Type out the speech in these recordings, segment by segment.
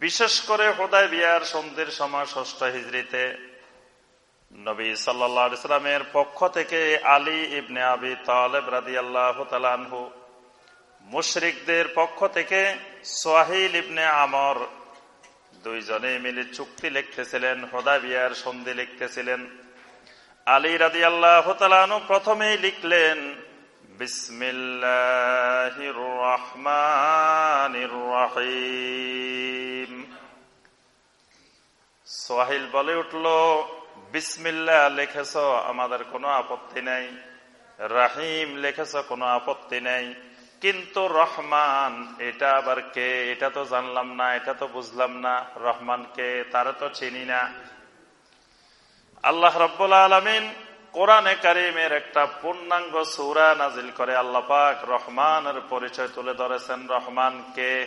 বিশেষ করে হোদায় বিয়ার সন্ধির সময় ষষ্ঠ হিজড়িতে নবী সাল্লামের পক্ষ থেকে আলী ইবনে আবি তালেব রাদি আল্লাহ তালানহু মুশরিকদের পক্ষ থেকে সোহাইল ইবনে আমর দুইজনে মিলে চুক্তি লিখতেছিলেন বিয়ার সন্ধি লিখতেছিলেন। আলী রাদি আল্লাহ প্রথমেই লিখলেন বিসমিল্লাহির রহমানির রহিম। সোহাইল বলে উঠল বিসমিল্লা লিখেছ, আমাদের কোনো আপত্তি নেই। রাহিম লিখেছ, কোনো আপত্তি নেই। কিন্তু রহমান, এটা আবার কে? এটা তো জানলাম না, এটা তো বুঝলাম না। রহমান কে? তারা তো চিনি না। আল্লাহ রব্বুল আলমিন কোরআনে কারিমের একটা পূর্ণাঙ্গ সৌরা নাজিল করে আল্লাহ পাক রহমানের পরিচয় তুলে ধরেছেন। রহমান কে?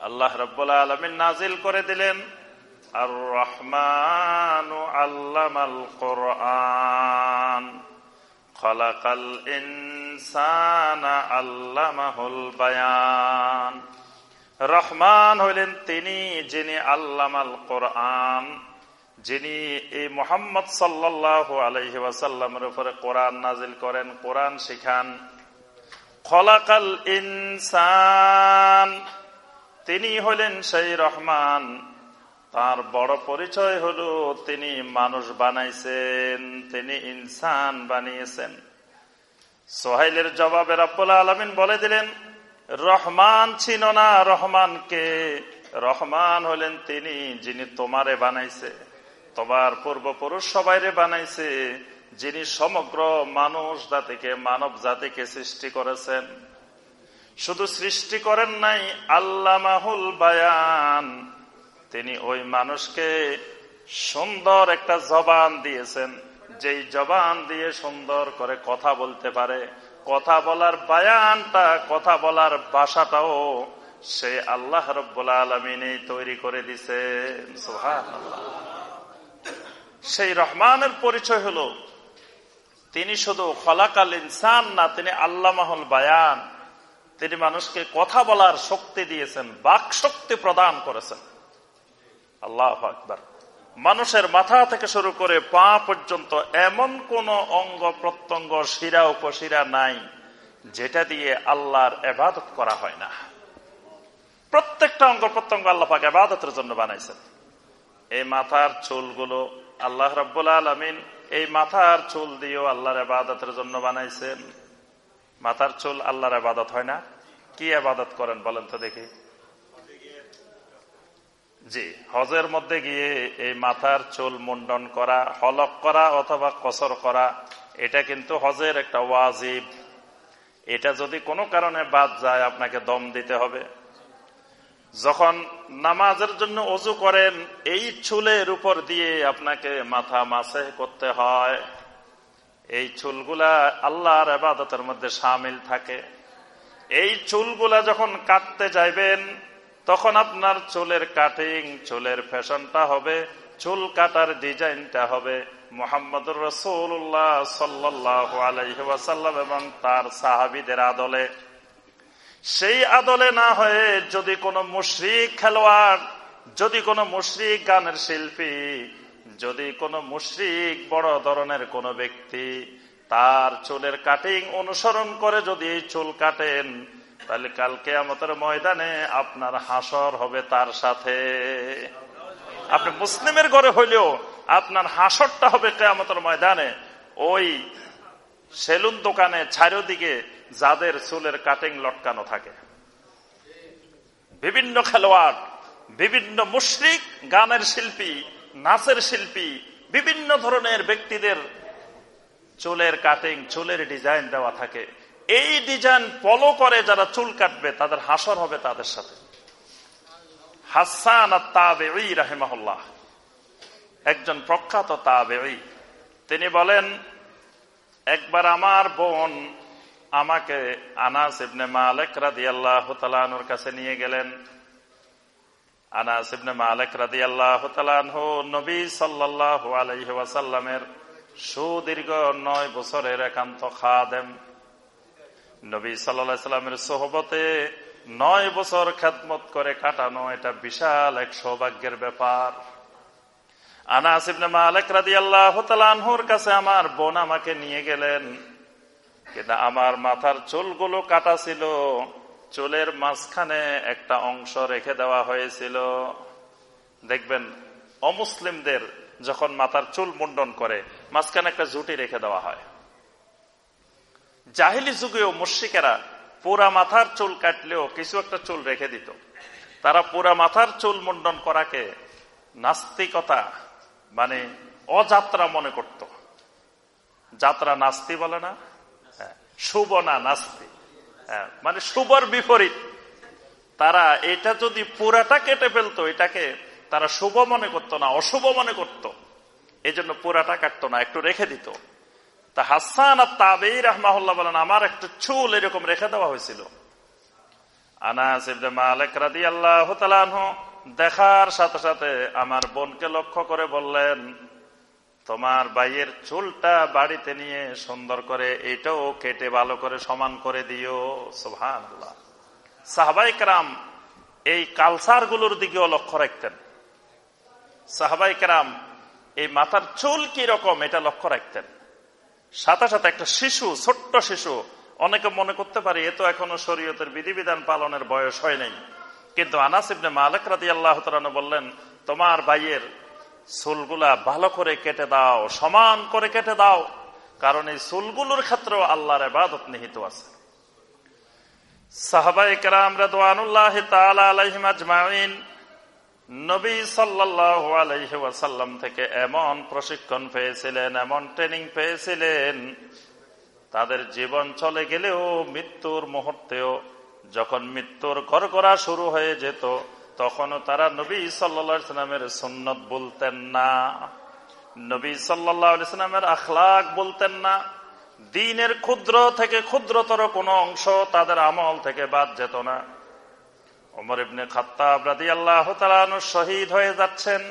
আল্লাহ রব্বুল্লা আলমিন নাজিল করে দিলেন। আর রহমান আল্লামাল কোরআন। খলাকাল ইনসানা আল্লামাহুল বায়ান। রহমান হইলেন তিনি যিনি আল্লামাল কোরআন। যিনি এই মোহাম্মদ সাল্লাহ আলহি ওয়াসাল্লামের উপরে কোরআন নাজিল করেন, কোরআন শিখান। খলাকাল ইনসান, তিনি হলেন সেই রহমান। তার বড় পরিচয় হল তিনি মানুষ বানাইছেন, তিনি ইনসান বানিয়েছেন। সোহাইলের জবাবে রব্বুল আলমিন বলে দিলেন, রহমান ছিল না রহমানকে, রহমান হলেন তিনি যিনি তোমারে বানাইছে। তোমার পূর্বপুরুষ সবাইরে বানাইছে, যিনি সমগ্র মানুষ জাতিকে, মানব জাতিকে সৃষ্টি করেছেন। শুধু সৃষ্টি করেন নাই, আল্লামাহুল বায়ান। তিনি ওই মানুষকে সুন্দর একটা জবান দিয়েছেন, যেই জবান দিয়ে সুন্দর করে কথা বলতে পারে। কথা বলার বায়ানটা, কথা বলার বাসাটাও সে আল্লাহ রব্বুল্লা আলমিনেই তৈরি করে দিছে। সোহান সেই রহমানের পরিচয় হলো, তিনি শুধু খলাকাল ইনসান না, তিনি আল্লামাহুল বায়ান। তিনি মানুষকে কথা বলার শক্তি দিয়েছেন বাক শক্তি প্রদান করেছেন। আল্লাহ আকবর। মানুষের মাথা থেকে শুরু করে পা পর্যন্ত এমন কোন অঙ্গ প্রত্যঙ্গ শিরা উপশিরা নাই, যেটা দিয়ে আল্লাহর এবাদত করা হয় না। প্রত্যেকটা অঙ্গ প্রত্যঙ্গ আল্লাহ পাক এবাদতের জন্য বানাইছেন। এই মাথার চুলগুলো আল্লাহ রব্বুল আলমিন এই মাথার চুল দিয়েও আল্লাহর আবাদতের জন্য বানাইছেন। মাথার চুল আল্লাহর আবাদত হয় না? কি আবাদত করেন বলেন তো দেখি। জি, হজের মধ্যে গিয়ে এই মাথার চুল মুন্ডন করা, হলক করা অথবা কসর করা, এটা কিন্তু হজের একটা ওয়াজিব। এটা যদি কোনো কারণে বাদ যায়, আপনাকে দম দিতে হবে। যখন নামাজের জন্য অজু করেন, এই চুলের উপর দিয়ে আপনাকে মাথা মাসে করতে হয়। এই চুলগুলা আল্লাহর আবাদতের মধ্যে সামিল থাকে। এই চুলগুলা যখন কাটতে যাইবেন, তখন আপনার চুলের কাটিং, চুলের ফ্যাশনটা হবে, চুল কাটার ডিজাইনটা হবে মোহাম্মদুর রসুল্লাহ সাল্লাহ আলাইসাল্লাম এবং তার সাহাবিদের আদলে। সেই আদলে না হয়ে যদি কোনো মুশ্রিক খেলোয়াড়, যদি কোনো মুশ্রিক গানের শিল্পী, যদি কোনো মুশ্রিক বড় ধরনের কোনো ব্যক্তি তার চুলের কাটিং অনুসরণ করে যদি চুল কাটেন, তাহলে কালকে আমাদের ময়দানে আপনার হাসর হবে তার সাথে। আপনি মুসলিমের ঘরে হইলেও আপনার হাসরটা হবে কেয়ামতের ময়দানে। ওই সেলুন দোকানে চারিদিকে যাদের চুলের কাটিং লটকানো থাকে। বিভিন্ন খেলোয়াড়, বিভিন্ন মুশ্রিক, গানের শিল্পী, নাচের শিল্পী, বিভিন্ন ধরনের ব্যক্তিদের চুলের কাটিং চুলের ডিজাইন দেওয়া থাকে। এই ডিজাইন ফলো করে যারা চুল কাটবে, তাদের হাসর হবে তাদের সাথে। হাসান একজন প্রখ্যাত তাবে তিনি বলেন, একবার আমার বোন আমাকে আনাস ইবনে মালেক রাদি আল্লাহ তালানুর কাছে নিয়ে গেলেন। আনাস ইবনে মালেক রাদি আল্লাহ তালানহ নবী সাল্লাহ আলহিহাসাল্লামের সুদীর্ঘ নয় বছরের একান্ত খাদেম। নবী সাল্লা সাল্লামের সোহবতে নয় বছর খেদমত করে কাটানো এটা বিশাল এক সৌভাগ্যের ব্যাপার। আনাসিবনে মালিক রাদি আল্লাহর কাছে আমার বোন আমাকে নিয়ে গেলেন। কিন্তু আমার মাথার চুলগুলো কাটা ছিল। চুলের মাঝখানে একটা অংশ রেখে দেওয়া হয়েছিল। দেখবেন, অমুসলিমদের যখন মাথার চুল মুন্ডন করে, মাঝখানে একটা জুটি রেখে দেওয়া হয়। জাহিলি যুগেও মুর্শিকেরা পুরা মাথার চুল কাটলেও কিছু একটা চুল রেখে দিত। তারা পুরা মাথার চুল মুন্ডন করাকে নাস্তিকতা মানে অযাত্রা মনে করত। যাত্রা নাস্তি বলে না হ্যাঁ, শুভ না নাস্তি। হ্যাঁ, মানে শুভর বিপরীত। তারা এটা যদি পুরাটা কেটে ফেলতো এটাকে তারা শুভ মনে করতো না অশুভ মনে করত। এই জন্য পুরাটা কাটতো না একটু রেখে দিত। তা হাসান আর তাবেই রহমাহুল্লাহ বলেন আমার একটু চুল এরকম রেখে দেওয়া হয়েছিল। আনাস মালিক রাদি আল্লাহ দেখার সাথে সাথে আমার বোনকে লক্ষ্য করে বললেন তোমার বাইয়ের চুলটা বাড়িতে নিয়ে সুন্দর করে এটাও কেটে ভালো করে সমান করে দিও সোহান সাহবাইক রাম এই কালসারগুলোর দিকেও লক্ষ্য রাখতেন। সাহবাইক রাম এই মাথার চুল কি রকম এটা লক্ষ্য রাখতেন। সাথে সাথে একটা শিশু, ছোট্ট শিশু, অনেকে মনে করতে পারে এ তো এখনও শরীয়তের বিধিবিধান পালনের বয়স হয় নাই। কিন্তু আনাসিবনে মালিক রাদি আল্লাহ বললেন, তোমার ভাইয়ের চুলগুলা ভালো করে কেটে দাও, সমান করে কেটে দাও। কারণ এই চুলগুলোর ক্ষেত্রেও আল্লাহর এবাদত নিহিত আছে। সাহাবাই কেরাম রাদওয়ানুল্লাহ তাআলা নবী সাল্লাল্লাহু আলাইহি থেকে এমন প্রশিক্ষণ পেয়েছিলেন, এমন ট্রেনিং পেয়েছিলেন, তাদের জীবন চলে গেলেও মৃত্যুর মুহূর্তেও যখন মৃত্যুর করা শুরু হয়ে যেত তখনও তারা নবী সাল্লামের সুন্নত বলতেন না। নবী সাল্লামের আখলাক বলতেন না। দিনের ক্ষুদ্র থেকে ক্ষুদ্রতর কোন অংশ তাদের আমল থেকে বাদ যেত না। অমর ইবনে রাদি আল্লাহ শহীদ হয়ে যাচ্ছেন।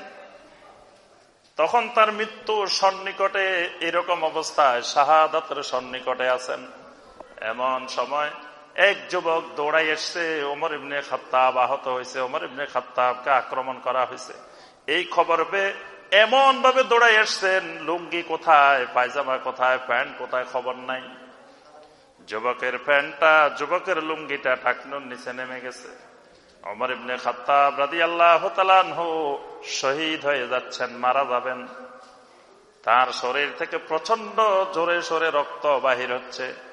তখন তার মৃত্যু সন্নিকটে এরকম অবস্থায়, শাহাদাতের সন্নিকটে আছেন। এমন সময় এক যুবক দৌড়াই এসছে, ওমর ইবনে খাত্তাব আহত হয়েছে। ওমর ইবনে খাত্তাবকে আক্রমণ করা হয়েছে। এই খবর পেয়ে এমন ভাবে দৌড়াই এসছেন, লুঙ্গি কোথায়, পায়জামা কোথায়, প্যান্ট কোথায় খবর নাই। যুবকের প্যান্টটা, যুবকের লুঙ্গিটা টাকনুর নিচে নেমে গেছে। অমর ইবনে খাত্তাব রাদি আল্লাহ শহীদ হয়ে যাচ্ছেন, মারা যাবেন। তার শরীর থেকে প্রচণ্ড জোরে সোরে রক্ত বাহির হচ্ছে।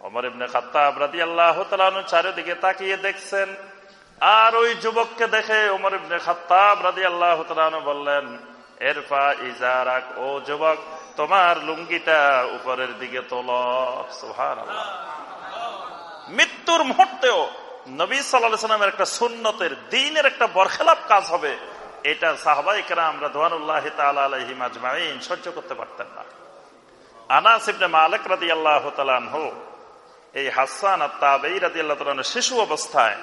অমর ইবনে খাত্তাব রাদি আল্লাহ চারিদিকে তাকিয়ে দেখছেন। আর ওই যুবককে দেখে ওমর ইবনে খাত্তাব রাদি আল্লাহ বললেন, এরফা ইজারাক, ও যুবক, তোমার লুঙ্গিটা উপরের দিকে তোল। মৃত্যুর মুহূর্তেও নবী সাল্লামের একটা সুন্নতের দিনের একটা বরখেলাপ কাজ হবে। এটা সাহবাই কেরা আমরা দোয়ানুল্লাহ সহ্য করতে পারতেন না। আনাসিবনে মালিক রাদি আল্লাহ তালান হোক এই হাসান আর তাবেই রাজি আল্লাহ শিশু অবস্থায়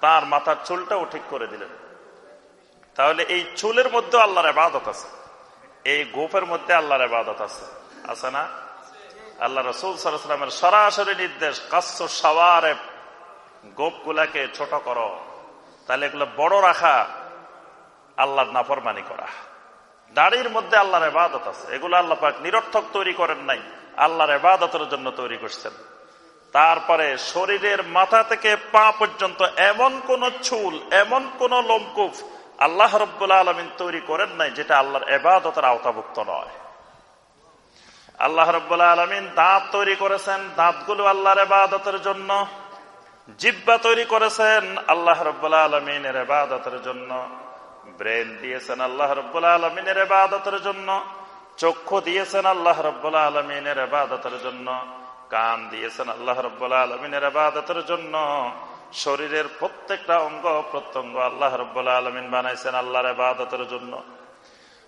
তার মাথার চুলটাও ঠিক করে দিলেন। তাহলে এই চুলের মধ্যে আল্লাহর আবাদত আছে। এই গোপের মধ্যে আল্লাহর আবাদত আছে। আছে না? আল্লাহ রসুল সালামের সরাসরি নির্দেশ কাস্য গোপ গুলাকে ছোট করো। তাহলে এগুলো বড় রাখা, আল্লাহর নাফরমানি করা। দাড়ির মধ্যে আল্লাহর এবাদত আছে। এগুলো আল্লাহ পাক নিরর্থক তৈরি করেন নাই। আল্লাহর এবাদতের জন্য তৈরি করছেন। তারপরে শরীরের মাথা থেকে পা পর্যন্ত এমন কোন চুল, এমন কোন লোমকুফ আল্লাহ রব্বুল্লা আলমিন তৈরি করেন নাই যেটা আল্লাহর এবাদতের আওতাভুক্ত নয়। আল্লাহ রব্বুল্লা আলমিন দাঁত তৈরি করেছেন, দাঁতগুলো আল্লাহর এবাদতের জন্য। জিব্বা তৈরি করেছেন, আল্লাহ রব্বুল্লা আলমিনের এবাদতের জন্য। ব্রেন দিয়েছেন আল্লাহ রব্বুল্লা আলমিনের এবাদতের জন্য। চক্ষু দিয়েছেন আল্লাহ রব্বুল্লা আলমিনের এবাদতের জন্য। কান দিয়েছেন আল্লাহ রব্বুল্লা আলমিনের আবাদতের জন্য। শরীরের প্রত্যেকটা অঙ্গ প্রত্যঙ্গ আল্লাহ রব্বুল্লা আলমিন বানাইছেন আল্লাহর আবাদতের জন্য।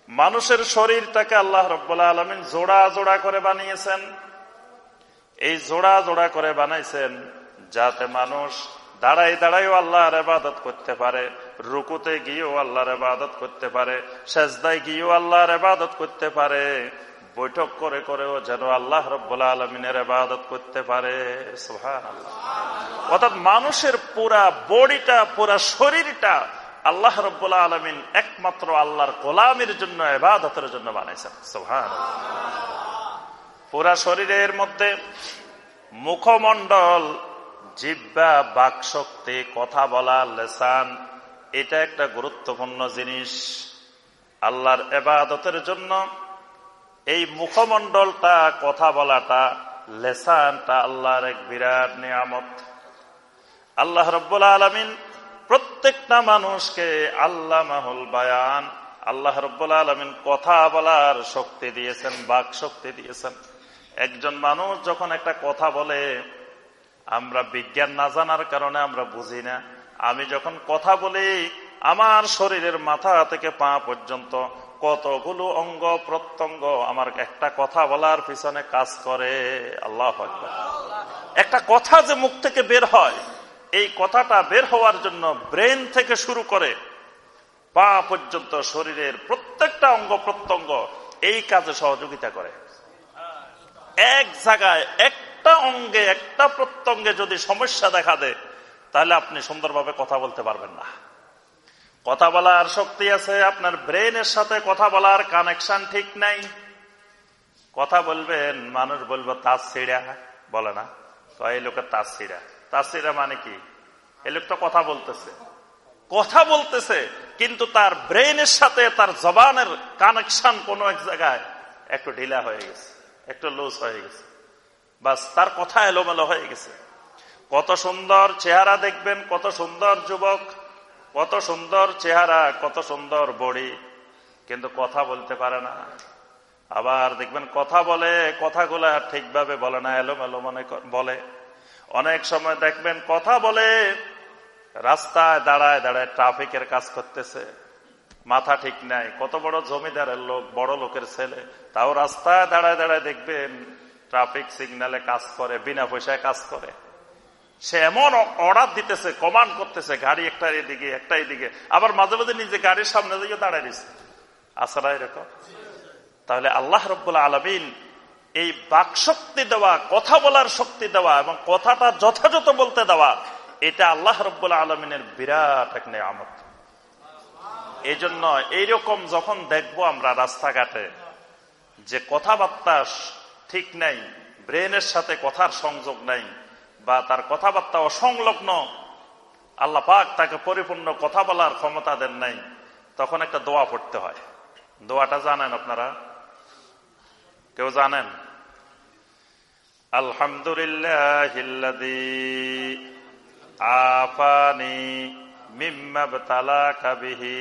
মানুষের শরীরটাকে আল্লাহ রব্বুল্লা আলমিন জোড়া জোড়া করে বানিয়েছেন। এই জোড়া জোড়া করে বানাইছেন যাতে মানুষ দাঁড়াই দাঁড়াইও আল্লাহর আবাদত করতে পারে, রুকুতে গিয়েও আল্লাহর আবাদত করতে পারে, সেজদায় গিয়েও আল্লাহর আবাদত করতে পারে। বৈঠক করে করেও যেন আল্লাহ রব্বুল্লা আলমিনের আবাদত করতে পারে। অর্থাৎ মানুষের পুরা বডিটা, পুরা শরীরটা আল্লাহ রব্বুল্লা আলমিন একমাত্র আল্লাহর গোলামের জন্য এবাদতের জন্য বানাইছেন। সোহান পুরা শরীরের মধ্যে মুখমণ্ডল জিব্বা বাক শক্তি কথা বলা, লেসান, এটা একটা গুরুত্বপূর্ণ জিনিস। আল্লাহর এবাদতের জন্য এই মুখমণ্ডলটা, কথা বলাটা, লেসানটা আল্লাহর এক বিরাট নিয়ামত। আল্লাহ রব্বুল আলমিন প্রত্যেকটা মানুষকে আল্লাহ মাহুল বায়ান, আল্লাহ রব্বুল আলমিন কথা বলার শক্তি দিয়েছেন, বাক শক্তি দিয়েছেন। একজন মানুষ যখন একটা কথা বলে, আমরা বিজ্ঞান না জানার কারণে আমরা বুঝি না। আমি যখন কথা বলি, আমার শরীরের মাথা থেকে পা পর্যন্ত কতগুলো অঙ্গ প্রত্যঙ্গ? আমার একটা কথা বলার পিছনে কাজ করে। আল্লাহ একটা কথা যে মুখ থেকে বের হয়, এই কথাটা বের হওয়ার জন্য ব্রেন থেকে শুরু করে পা পর্যন্ত শরীরের প্রত্যেকটা অঙ্গ প্রত্যঙ্গ এই কাজে সহযোগিতা করে। এক জায়গায় একটা অঙ্গে, একটা প্রত্যঙ্গে যদি সমস্যা দেখা দেয়, তাহলে আপনি সুন্দরভাবে কথা বলতে পারবেন না। কথা বলার শক্তি আছে, আপনার ব্রেনের সাথে কথা বলার কানেকশন ঠিক নাই। কথা বলবেন, মানুষ বলব তাস ছিড়া বলে না। তো এই লোকের তাস ছিড়া তাস ছিড়া মানে কি? এই লোক তো কথা বলতেছে। কথা বলতেছে, কিন্তু তার ব্রেনের সাথে তার জবানের কানেকশন কোন এক জায়গায় একটু ঢিলা হয়ে গেছে, একটু লুজ হয়ে গেছে। বাস, তার কথা এলোমেলো হয়ে গেছে। কত সুন্দর চেহারা দেখবেন, কত সুন্দর যুবক। কত সুন্দর চেহারা, কত সুন্দর বড়ি। কিন্তু কথা বলতে পারে না। আবার দেখবেন কথা বলে, কথাগুলা ঠিকভাবে বলে না, এলোমেলো মনে বলে। অনেক সময় দেখবেন কথা বলে, রাস্তায় দাঁড়ায় দাঁড়ায় ট্রাফিকের কাজ করতেছে। মাথা ঠিক নাই, কত বড় জমিদারের লোক, বড় লোকের ছেলে। তাও রাস্তায় দাঁড়ায় দাঁড়ায় দেখবেন ট্রাফিক সিগন্যালে কাজ করে, বিনা পয়সায় কাজ করে। সে এমন অর্ডার দিতেছে, কমান্ড করতেছে, গাড়ি একটা এদিকে একটা এদিকে। আবার মাঝে মাঝে নিজে গাড়ির সামনে দিকে দাঁড়ায় দিচ্ছে আসরা এরকম তাহলে আল্লাহ রব্বুল্লা আলমিন এই বাক শক্তি দেওয়া, কথা বলার শক্তি দেওয়া এবং কথাটা যথাযথ বলতে দেওয়া, এটা আল্লাহ রব্বুল্লা আলমিনের বিরাট এক নিয়ামত। এই জন্য এইরকম যখন দেখব আমরা রাস্তাঘাটে যে কথাবার্তা ঠিক নাই, ব্রেনের সাথে কথার সংযোগ নাই বা তার কথাবার্তা অসংলগ্ন আল্লাহ পাক তাকে পরিপূর্ণ কথা বলার ক্ষমতা দেন নাই তখন একটা দোয়া পড়তে হয় দোয়াটা জানেন আপনারা কেউ জানেন আলহামদুলিল্লাহ আফানি মিম্মা কাবিহি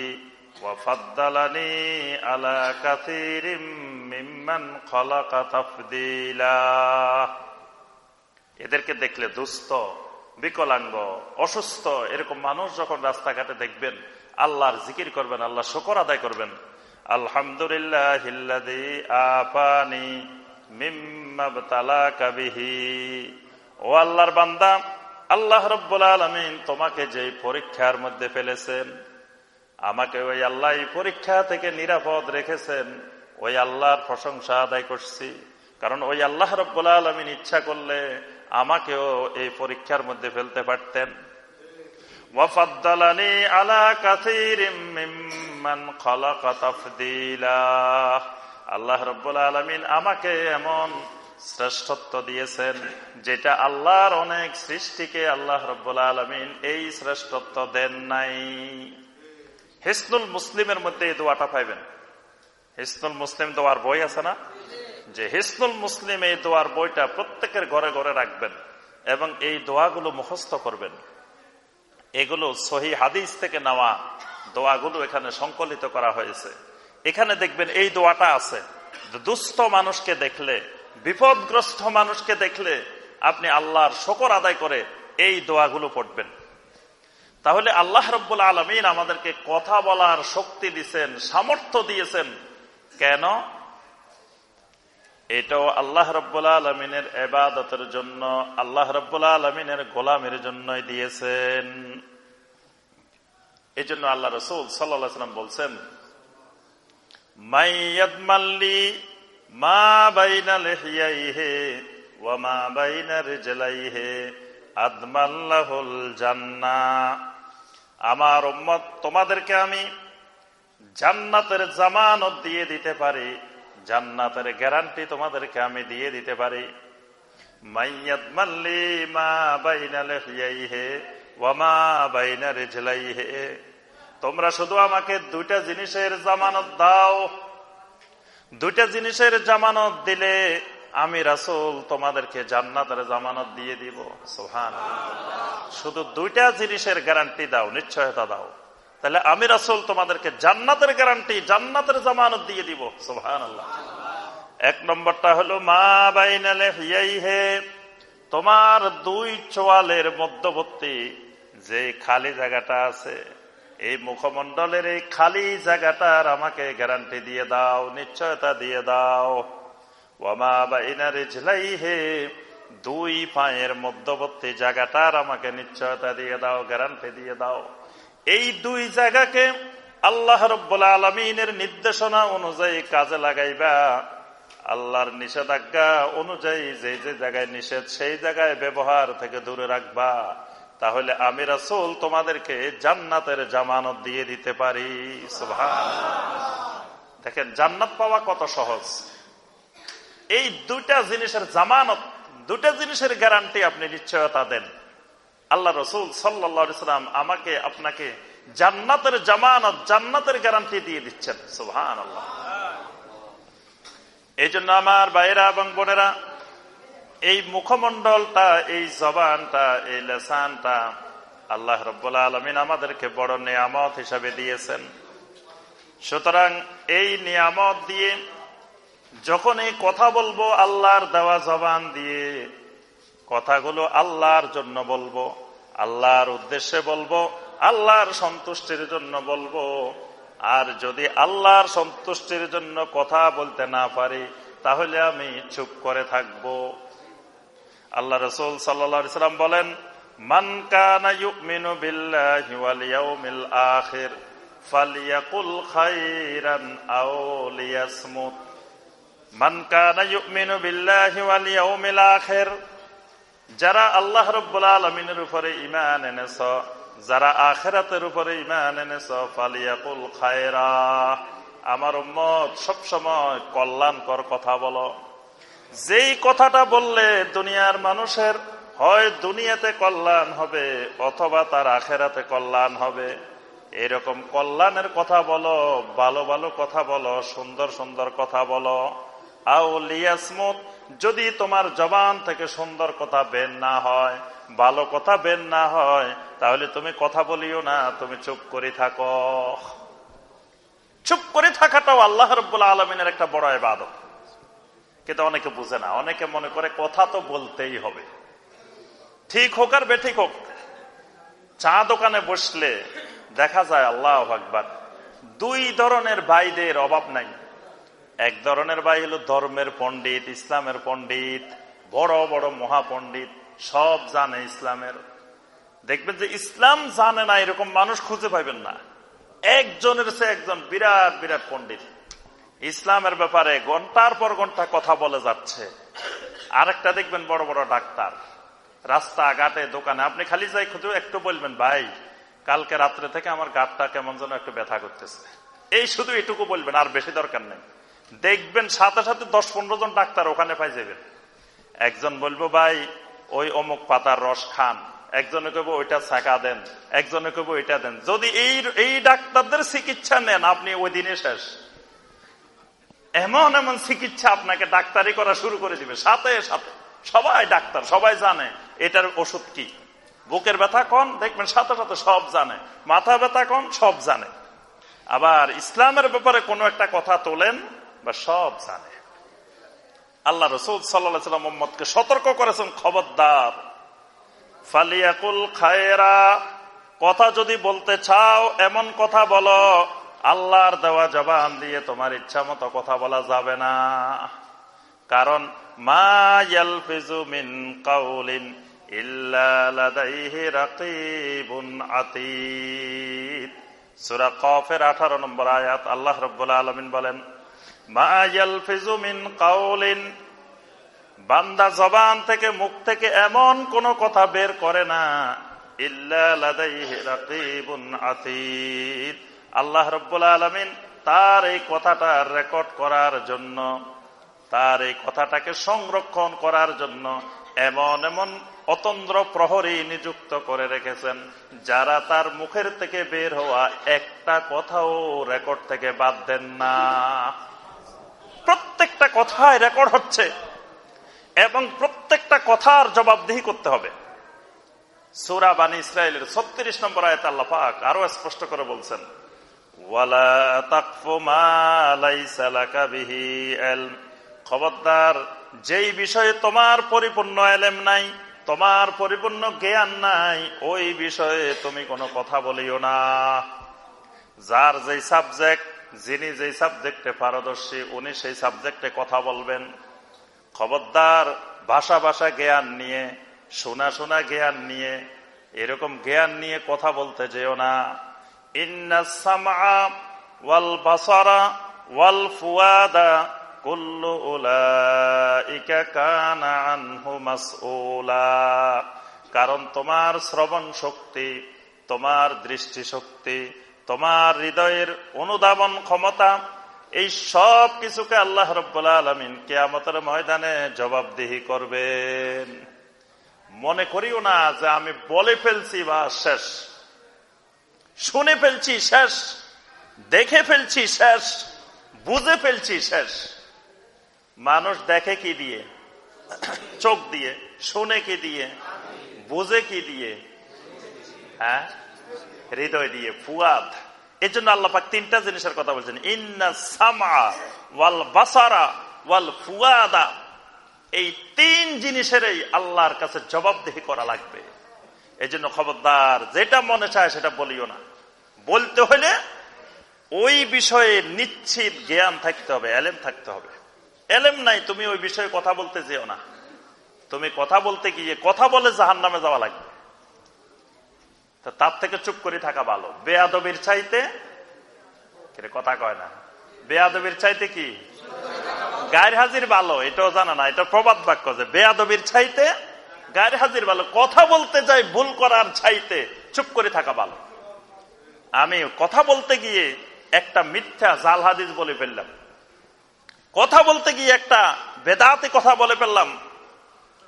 وفضلني على كثير ممن خلق تفضيلا এদেরকে দেখলে দুস্থ, বিকলাঙ্গ, অসুস্থ, এরকম মানুষ যখন রাস্তাঘাটে দেখবেন, আল্লাহর জিকির করবেন, আল্লাহ শকর আদায় করবেন। আলহামদুলিল্লাহ ও আল্লাহর বান্দা, আল্লাহ রব্বুল আলমিন তোমাকে যে পরীক্ষার মধ্যে ফেলেছেন, আমাকে ওই আল্লাহ পরীক্ষা থেকে নিরাপদ রেখেছেন, ওই আল্লাহর প্রশংসা আদায় করছি। কারণ ওই আল্লাহ রব্বুল আলমিন ইচ্ছা করলে আমাকেও এই পরীক্ষার মধ্যে ফেলতে পারতেন। আল্লাহ রব্বুল আলমিন আমাকে এমন শ্রেষ্ঠত্ব দিয়েছেন, যেটা আল্লাহর অনেক সৃষ্টিকে আল্লাহ রব্বুল আলমিন এই শ্রেষ্ঠত্ব দেন নাই। হিসনুল মুসলিমের মধ্যে এই দোয়াটা পাইবেন। হিসনুল মুসলিম দোয়ার বই আছে না? যে হিসনুল মুসলিম এই দোয়ার বইটা প্রত্যেকের ঘরে ঘরে রাখবেন এবং এই দোয়াগুলো মুখস্থ করবেন। এগুলো সহি হাদিস থেকে নেওয়া দোয়াগুলো এখানে সংকলিত করা হয়েছে। এখানে দেখবেন এই দোয়াটা আছে দুস্থ মানুষকে দেখলে, বিপদগ্রস্ত মানুষকে দেখলে আপনি আল্লাহর শকর আদায় করে এই দোয়াগুলো পড়বেন। তাহলে আল্লাহ রব্বুল আলমিন আমাদেরকে কথা বলার শক্তি দিয়েছেন সামর্থ্য দিয়েছেন। কেন? এটাও আল্লাহ রব্বুল আলমিনের এবাদতের জন্য, আল্লাহ রব্বুল আলমিনের গোলামের জন্যই দিয়েছেন। এই জন্য আল্লাহ রসুল সাল্লাম বলছেন মা বাইনা জান্না। আমার তোমাদেরকে আমি জান্নাতের জামানত দিয়ে দিতে পারি। জান্নাতের গ্যারান্টি তোমাদেরকে আমি দিয়ে দিতে পারি। মাল্লি তোমরা শুধু আমাকে দুইটা জিনিসের জামানত দাও। দুইটা জিনিসের জামানত দিলে আমি রাসুল তোমাদেরকে জান্নাতের জামানত দিয়ে দিব। সোহান শুধু দুইটা জিনিসের গ্যারান্টি দাও, নিশ্চয়তা দাও। তাহলে আমি রাসুল তোমাদেরকে জান্নাতের গ্যারান্টি জান্নাতের জামানত দিয়ে দিব। সোহান এক নম্বরটা হলো, মা বাইনালে হে তোমার দুই চোয়ালের মধ্যবর্তী যে খালি জায়গাটা আছে, এই মুখমন্ডলের এই খালি জায়গাটার আমাকে গ্যারান্টি দিয়ে দাও, নিশ্চয়তা দিয়ে দাও। ওয়ামা বাইনারে ঝিলাই হে দুই পায়ের মধ্যবর্তী জায়গাটার আমাকে নিশ্চয়তা দিয়ে দাও গ্যারান্টি দিয়ে দাও। এই দুই জায়গাকে আল্লাহ রব্বুল্লা আলমিনের নির্দেশনা অনুযায়ী কাজে লাগাইবা। আল্লাহর নিষেধাজ্ঞা অনুযায়ী যে যে জায়গায় নিষেধ, সেই জায়গায় ব্যবহার থেকে দূরে রাখবা। তাহলে আমি রাসুল তোমাদেরকে জান্নাতের জামানত দিয়ে দিতে পারি। দেখেন, জান্নাত পাওয়া কত সহজ। এই দুইটা জিনিসের জামানত দুটা জিনিসের গ্যারান্টি আপনি নিশ্চয়তা দেন। আল্লাহ রসুল সাল্লাম আমাকে, আপনাকে জান্নাতের জামানত, জান্নাতের গ্যারান্টি দিয়ে দিচ্ছেন। সুহান আল্লাহ এই জন্য আমার বাইরা এবং বোনেরা, এই মুখমন্ডলটা এই জবানটা, এই লেসানটা আল্লাহ রব্বুল্লা আলমিন আমাদেরকে বড় নিয়ামত হিসাবে দিয়েছেন। সুতরাং এই নিয়ামত দিয়ে যখন এই কথা বলব, আল্লাহর দেওয়া জবান দিয়ে কথাগুলো আল্লাহর জন্য বলব, আল্লাহর উদ্দেশ্যে বলব, আল্লাহর সন্তুষ্টির জন্য বলব। আর যদি আল্লাহর সন্তুষ্টির জন্য কথা বলতে না পারি, তাহলে আমি চুপ করে থাকব। আল্লাহ রসুল সাল্লাম বলেন, মান কানা ইউমিনু বিল্লাহি মান কানা যারা আল্লাহ রব্বুল আলমিনের উপরে ইমান এনেছ, যারা আখেরাতের উপরে ইমান এনেছ, ফালিয়াকুল খায়রা। আমার উম্মত, সবসময় কল্যাণকর কথা বলো। যেই কথাটা বললে দুনিয়ার মানুষের হয় দুনিয়াতে কল্যাণ হবে, অথবা তার আখেরাতে কল্যাণ হবে। এরকম কল্যাণের কথা বলো, ভালো ভালো কথা বলো, সুন্দর সুন্দর কথা বলো। আউলিয়াসমত যদি তোমার জবান থেকে সুন্দর কথা বের না হয়, ভালো কথা বের না হয়, তাহলে তুমি কথা বলিও না, তুমি চুপ করে থাকো। চুপ করে থাকাটাও আল্লাহ রব্বুল্লা আলমিনের একটা বড় এবাদত কিন্তু অনেকে বুঝে না, অনেকে মনে করে কথা তো বলতেই হবে। ঠিক হোক আর বেঠিক হোক, চা দোকানে বসলে দেখা যায় আল্লাহ আকবার, দুই ধরনের ভাইদের অভাব নাই। এক ধরনের ভাই হলো ধর্মের পণ্ডিত, ইসলামের পণ্ডিত, বড় বড় মহাপণ্ডিত, সব জানে ইসলামের। দেখবেন যে ইসলাম জানে না, এরকম মানুষ খুঁজে পাইবেন না। একজনের সে একজন বিরাট বিরাট পণ্ডিত। ইসলামের ব্যাপারে ঘণ্টার পর ঘণ্টা কথা বলে যাচ্ছে। আরেকটা দেখবেন বড় বড় ডাক্তার। রাস্তা ঘাটে দোকানে, আপনি খালি যাই খুঁজে, একটু বলবেন, ভাই, কালকে রাত্রে থেকে আমার গাটটা কেমন যেন একটু ব্যথা করতেছে। এই শুধু এটুকু বলবেন, আর বেশি দরকার নেই। দেখবেন সাথে সাথে দশ পনেরো জন ডাক্তার ওখানে পাই যাবেন। একজন বলব, ভাই, ওই অমুক পাতার রস খান। একজনে কব ওইটা ছাকা দেন। একজনে কব ওইটা দেন। যদি এই এই ডাক্তারদের চিকিৎসা নেন, আপনি ওই দিনে শেষ। এমন এমন চিকিৎসা আপনাকে ডাক্তারি করা শুরু করে দিবে। সাথে সাথে। সবাই ডাক্তার, সবাই জানে এটার ওষুধ কি। বুকের ব্যথা কন দেখবেন সাথে সাথে সব জানে। মাথা ব্যথা কন সব জানে। আবার ইসলামের ব্যাপারে কোনো একটা কথা তোলেন বা সব জানে। আল্লাহ রসুল সাল্লাম মোহাম্মদকে সতর্ক করেছেন, খবরদার। ফালিয়াকুল খায়রা, কথা যদি বলতে চাও, এমন কথা বলো, আল্লাহর দেওয়া জবান দিয়ে তোমার ইচ্ছা মতো কথা বলা যাবে না। কারণ মিন কাউলিন 18 নম্বর আয়াত, আল্লাহ রাব্বুল আলমিন বলেন বান্দা জবান থেকে মুখ থেকে এমন কোন কথা বের করে না। আল্লাহ রব্বুল আলমিন তার এই কথাটা রেকর্ড করার জন্য, তার এই কথাটাকে সংরক্ষণ করার জন্য এমন এমন অতন্দ্র প্রহরী নিযুক্ত করে রেখেছেন, যারা তার মুখের থেকে বের হওয়া একটা কথাও রেকর্ড থেকে বাদ দেন না। প্রত্যেকটা কথায় রেকর্ড হচ্ছে এবং প্রত্যেকটা কথার জবাবদিহি করতে হবে। সুরা বানী ইসরায়েলের ছত্রিশ নম্বর আয়ত আল্লাহ পাক আরও স্পষ্ট করে বলছেন খবরদার, যেই বিষয়ে তোমার পরিপূর্ণ এলেম নাই, তোমার পরিপূর্ণ জ্ঞান নাই, ওই বিষয়ে তুমি কোনো কথা বলিও না। যার যেই সাবজেক্ট যিনি যেই সাবজেক্টে পারদর্শী, উনি সেই সাবজেক্টে কথা বলবেন। খবরদার, ভাষা ভাষা জ্ঞান নিয়ে, শোনা শোনা জ্ঞান নিয়ে, এরকম জ্ঞান নিয়ে কথা বলতে যেও না। ওয়াল ওয়াল ফুয়াদা কুল্লু কারণ তোমার শ্রবণ শক্তি, তোমার দৃষ্টি শক্তি তোমার হৃদয়ের অনুধাবন ক্ষমতা, এই সব কিছুকে আল্লাহ রব্বুল্লা আলমিন কেয়ামতের ময়দানে জবাবদিহি করবেন। মনে করিও না যে আমি বলে ফেলছি বা শেষ। শুনে ফেলছি শেষ। দেখে ফেলছি শেষ। বুঝে ফেলছি শেষ। মানুষ দেখে কি দিয়ে? চোখ দিয়ে। শুনে কি দিয়ে? বুঝে কি দিয়ে? হ্যাঁ? হৃদয় দিয়ে, ফুয়াদ। এই জন্য আল্লাপাক তিনটা জিনিসের কথা বলছেন। ইন্না সামা ওয়াল বাসারা ওয়াল ফুয়াদা। এই তিন জিনিসেরই আল্লাহর কাছে জবাবদেহি করা লাগবে। এই জন্য খবরদার, যেটা মনে চায় সেটা বলিও না। বলতে হলে ওই বিষয়ে নিশ্চিত জ্ঞান থাকতে হবে, এলেম থাকতে হবে। এলেম নাই, তুমি ওই বিষয়ে কথা বলতে যেও না। তুমি কথা বলতে গিয়ে কথা বলে জাহান নামে যাওয়া লাগবে। তার থেকে চুপ করে থাকা ভালো। বেয়াদবির চাইতে কথা কয় না। বেয়াদবির চাইতে কি? গায়ের হাজির ভালো, এটাও জানা না, এটা প্রবাদ বাক্য যে বেয়াদবির চাইতে গায়ের হাজির ভালো। কথা বলতে যাই, ভুল করার চাইতে চুপ করে থাকা ভালো। আমি কথা বলতে গিয়ে একটা মিথ্যা জাল হাদিস বলে ফেললাম। কথা বলতে গিয়ে একটা বেদাতে কথা বলে ফেললাম।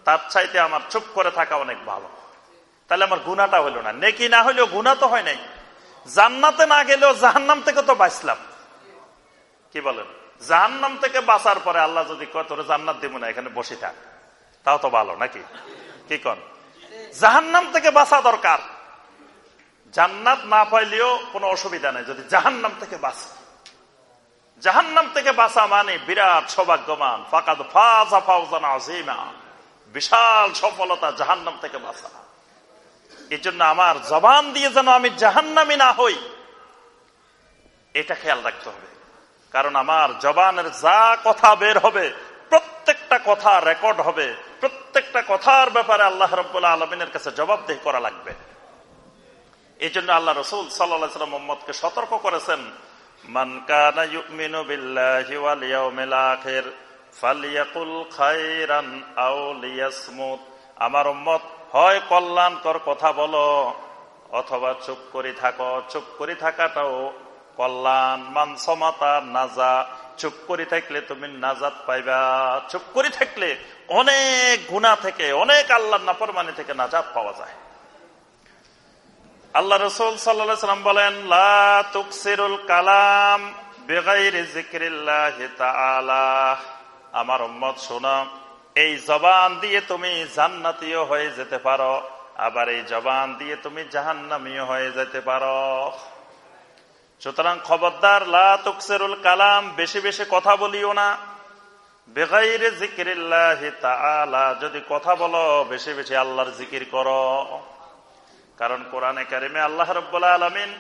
তার চাইতে আমার চুপ করে থাকা অনেক ভালো। তাহলে আমার গুণাটা হইল না। নেকি না হলেও গুণা তো হয় নাই। জান্নাতে না গেলেও জাহান্নাম থেকে তো বাঁচলাম। কি বলেন? জাহান্নাম থেকে বাঁচার পরে আল্লাহ যদি কয়, তোর জান্নাত দিব না, এখানে বসে থাক। তাও তো ভালো, নাকি? কি কন? জাহান্নাম থেকে বাঁচা দরকার। জান্নাত না পাইলেও কোনো অসুবিধা নেই, যদি জাহান্নাম থেকে বাঁচে। জাহান্নাম থেকে বাঁচা মানে বিরাট সৌভাগ্যমান ফাঁকাদ ফাজা ফাউজানা বিশাল সফলতা জাহান্নাম থেকে বাঁচা। এই জন্য আমার জবান দিয়ে যেন আমি জাহান্নামি না হই, এটা খেয়াল রাখতে হবে। কারণ আমার জবানের যা কথা বের হবে, প্রত্যেকটা কথা রেকর্ড হবে, প্রত্যেকটা কথার ব্যাপারে আল্লাহ রব্বুল্লাহ আলমিনের কাছে জবাবদেহি করা লাগবে। এই জন্য আল্লাহ রসুল সাল্লাম মোহাম্মদকে সতর্ক করেছেন আমার হয় কল্যাণকর কথা বলো। অথবা চুপ করে থাকো। চুপ করে থাকাটাও কল্যাণ। মানসমাতা, নাজা। চুপ করে থাকলে তুমি নাজাত পাইবা। চুপ করে থাকলে অনেক গুণা থেকে, অনেক আল্লাহ নাপরমানি থেকে নাজাত পাওয়া যায়। আল্লাহ রসুল সাল্লাম বলেন কালাম জিক্রিল্লাহ আমার উম্মত, শোনা এই জবান দিয়ে তুমি জান্নাতীয় হয়ে যেতে পারো, আবার এই জবান দিয়ে তুমি জাহান্নামীয় হয়ে যেতে পারো। সুতরাং খবরদার লাকসেরুল কালাম, বেশি বেশি কথা বলিও না। বেগাইরে জিকিরিল্লাহ যদি কথা বলো, বেশি বেশি আল্লাহর জিকির করো। কারণ কোরআনে কারিমে আল্লাহ রব্বুল্লাহ আলমিন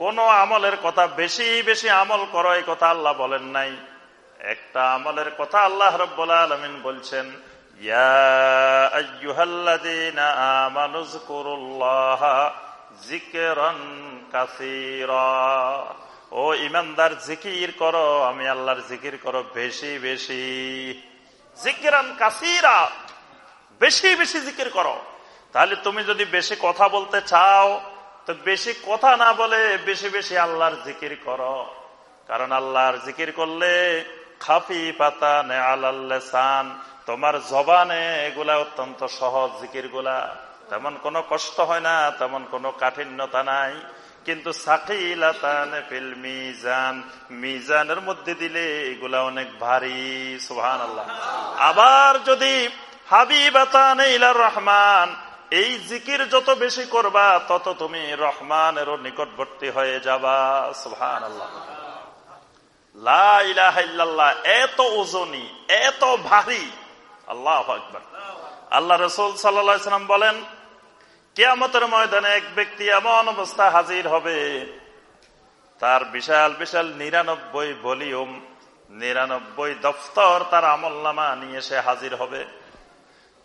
কোন আমলের কথা বেশি বেশি আমল করো, এই কথা আল্লাহ বলেন নাই। একটা আমলের কথা আল্লাহ রব্বুল্লাহ আলমিন বলছেন ও ইমানদার জিকির করো, আমি আল্লাহর জিকির করো বেশি বেশি। জিকিরান কাসিরা, বেশি বেশি জিকির করো। তাহলে তুমি যদি বেশি কথা বলতে চাও, তো বেশি কথা না বলে বেশি বেশি আল্লাহর জিকির করো। কারণ আল্লাহর জিকির করলে খাফি পাতা নে আল্লাহান তোমার জবানে এগুলা অত্যন্ত সহজ জিকিরগুলা তেমন কোনো কষ্ট হয় না, তেমন কোনো কাঠিন্যতা নাই। কিন্তু মিজানের মধ্যে দিলে এগুলা অনেক ভারী সুহান আল্লাহ আবার যদি হাবিবাতান রহমান, এই জিকির যত বেশি করবা, তত তুমি রহমানেরও নিকটবর্তী হয়ে যাবা সুহান আল্লাহ এত ওজনী এত ভারী। আল্লাহ আল্লাহ রসুল সাল্লাম বলেন, কেয়ামতের ময়দানে এক ব্যক্তি এমন অবস্থা হাজির হবে, তার বিশাল বিশাল নিরানব্বই ভলিউম, নিরানব্বই দফতর তার আমল্লামা নিয়ে সে হাজির হবে।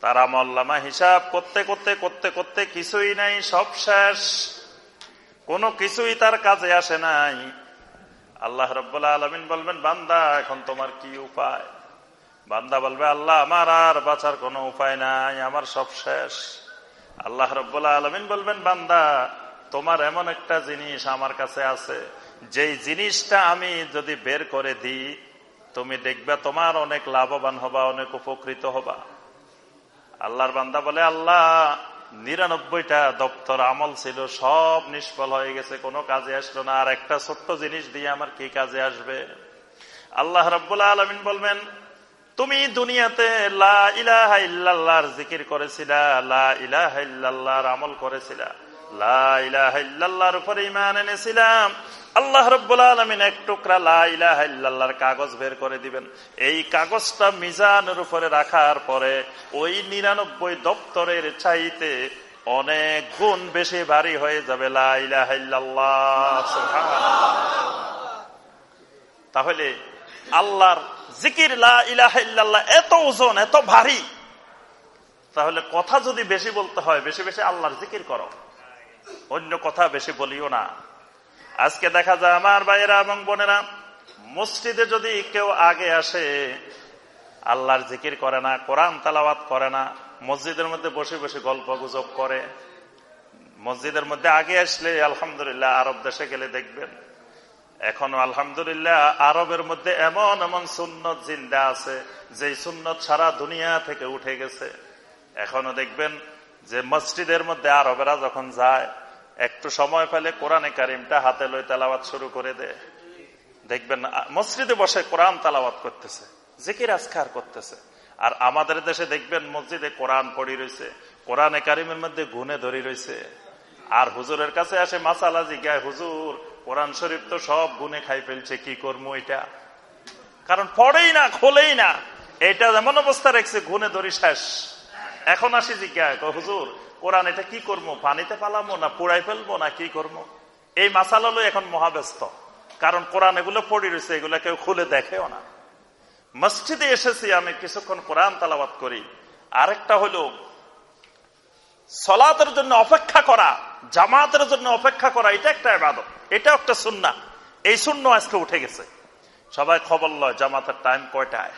তার আমল্লামা হিসাব করতে করতে করতে করতে কিছুই নাই, সব শেষ। কোনো কিছুই তার কাজে আসে নাই। আল্লাহ রব্বুল্লা আলমিন বলবেন, বান্দা, এখন তোমার কি উপায়? বান্দা বলবে, আল্লাহ, আমার আর বাঁচার কোনো উপায় নাই, আমার সব শেষ। আল্লাহ রব্বুল্লা আলমিন বলবেন, বান্দা, তোমার এমন একটা জিনিস আমার কাছে আছে। যেই জিনিসটা আমি যদি বের করে দিই, তুমি দেখবে তোমার অনেক লাভবান হবা, অনেক উপকৃত হবা। আল্লাহর বান্দা বলে, আল্লাহ নিরানব্বইটা দপ্তর আমল ছিল, সব নিষ্ফল হয়ে গেছে, কোনো কাজে আসলো না। আর একটা ছোট্ট জিনিস দিয়ে আমার কি কাজে আসবে? আল্লাহ রব্বুল্লা আলমিন বলবেন, তুমি দুনিয়াতে লা ইলাহা ইল্লাল্লাহর জিকির করেছিলা, লা ইলাহা ইল্লাল্লাহর আমল করেছিলা। লা ইলাহা উপরে ইমান এনেছিলাম। আল্লাহ রব্বুল আলমিন এক টুকরা লাইলাহার কাগজ বের করে দিবেন। এই কাগজটা মিজানের উপরে রাখার পরে ওই নিরানব্বই দপ্তরের চাইতে অনেক গুণ বেশি ভারী হয়ে যাবে তাহলে আল্লাহর জিকির লাহ এত ওজন, এত ভারী। তাহলে কথা যদি বেশি বলতে হয়, বেশি বেশি আল্লাহর জিকির করো। অন্য কথা বেশি বলিও না। আজকে দেখা যায় আমার ভাইয়েরা এবং বোনেরা, মসজিদে যদি কেউ আগে আসে, আল্লাহর জিকির করে না, কোরআন তালাবাত করে না, মসজিদের মধ্যে বসে বসে গল্প গুজব করে, মসজিদের মধ্যে আগে আসলে আলহামদুলিল্লাহ আরব দেশে গেলে দেখবেন, এখনও আলহামদুলিল্লাহ আরবের মধ্যে এমন এমন সুন্নত জিন্দা আছে যে সুন্নত সারা দুনিয়া থেকে উঠে গেছে। এখনও দেখবেন যে মসজিদের মধ্যে আরবেরা যখন যায়, একটু সময় পেলে কোরআনে কারিমটা হাতে লই তালাবাত শুরু করে দে দেখবেন মসজিদে বসে কোরআন তালাবাত করতেছে, জিকির আজকার করতেছে। আর আমাদের দেশে দেখবেন মসজিদে কোরআন পড়ি রয়েছে কোরআনে কারিমের মধ্যে গুনে ধরি রয়েছে আর হুজুরের কাছে আসে, মাসালা জিজ্ঞায় হুজুর, কোরআন শরীফ তো সব গুনে খাই ফেলছে, কি করব এটা? কারণ পড়েই না, খোলেই না। এটা যেমন অবস্থা রেখছে গুনে ধরি শেষ। এখন আসি জিজ্ঞায় হুজুর, কোরআন এটা কি করব পানিতে পালামো না পুড়াই ফেলব না কি করব এই মাসালালো এখন মহাব্যস্ত। কারণ কোরআন এগুলো পড়ি রয়েছে, এগুলো কেউ খুলে দেখেও না। মসজিদে এসেছি আমি, কিছুক্ষণ কোরআন তালাবাদ করি। আরেকটা হলো, সলাতের জন্য অপেক্ষা করা, জামাতের জন্য অপেক্ষা করা, এটা একটা ইবাদত এটা একটা সুন্না এই শূন্য আজকে উঠে গেছে। সবাই খবর লয়, জামাতের টাইম কয়টায়?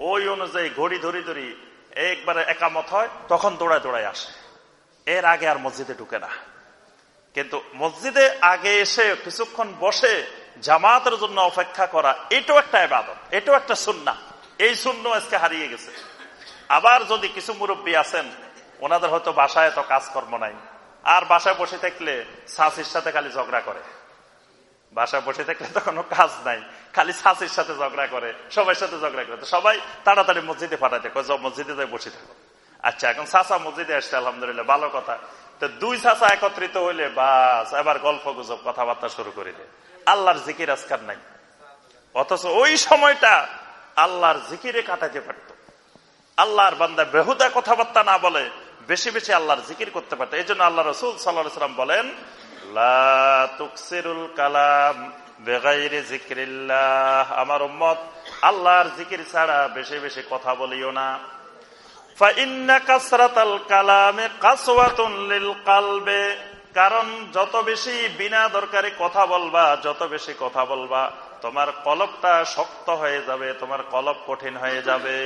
ওই অনুযায়ী, ঘড়ি ধরি ধরি একবারে একামত হয়, তখন দৌড়ায় দৌড়ায় আসে। এর আগে আর মসজিদে ঢুকে না। কিন্তু মসজিদে আগে এসে কিছুক্ষণ বসে জামাতের জন্য অপেক্ষা করা, এটাও একটা এবাদত এটাও একটা সুন্না এই শূন্য আজকে হারিয়ে গেছে। আবার যদি কিছু মুরব্বী আছেন, ওনাদের হয়তো বাসায় এত কাজকর্ম নাই। আর বাসায় বসে থাকলে শাশির সাথে খালি ঝগড়া করে। বাসায় বসে থাকলে তো কোনো কাজ নাই। খালি শাশির সাথে ঝগড়া করে সবার সাথে ঝগড়া করে। সবাই তাড়াতাড়ি মসজিদে পাঠাতে মসজিদে বসে থাকো। আচ্ছা এখন চাষা মসজিদে আসছে, আলহামদুলিল্লাহ, ভালো কথা। তো দুই চাষা একত্রিত হইলে বাস, এবার গল্প গুজব, কথাবার্তা শুরু করে করিলে আল্লাহর জিকির আজকার নাই। অথচ ওই সময়টা আল্লাহর জিকিরে কাটাতে পারত। আল্লাহর বান্দা বেহুদা কথাবার্তা না বলে, বেশি বেশি আল্লাহর জিকির করতে পারত। এই জন্য আল্লাহ রসুল সাল্লাম বলেন কালাম আমার উম্মত, আল্লাহর জিকির ছাড়া বেশি বেশি কথা বলিও না। কারণ যত বেশি বিনা দরকারি কথা বলবা, যত বেশি কথা বলবা, তোমার কলবটা শক্ত হয়ে যাবে, তোমার কলব কঠিন হয়ে যাবে।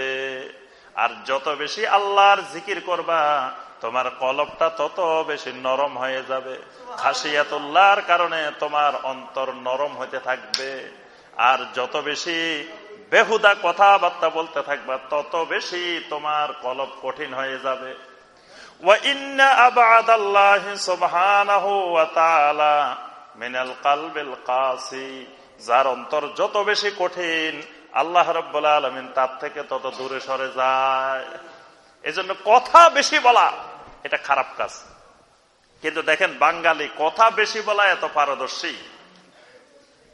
আর যত বেশি আল্লাহর জিকির করবা তোমার কলবটা তত বেশি নরম হয়ে যাবে। খাসিয়াতুল্লাহর কারণে তোমার অন্তর নরম হতে থাকবে। আর যত বেশি বেহুদা কথাবার্তা বলতে থাকবা, তত বেশি তোমার কলব কঠিন হয়ে যাবে। যার অন্তর যত বেশি কঠিন, আল্লাহ রব্বুল্লা আলমিন তার থেকে তত দূরে সরে যায়। এজন্য কথা বেশি বলা এটা খারাপ কাজ। কিন্তু দেখেন, বাঙালি কথা বেশি বলা এত পারদর্শী।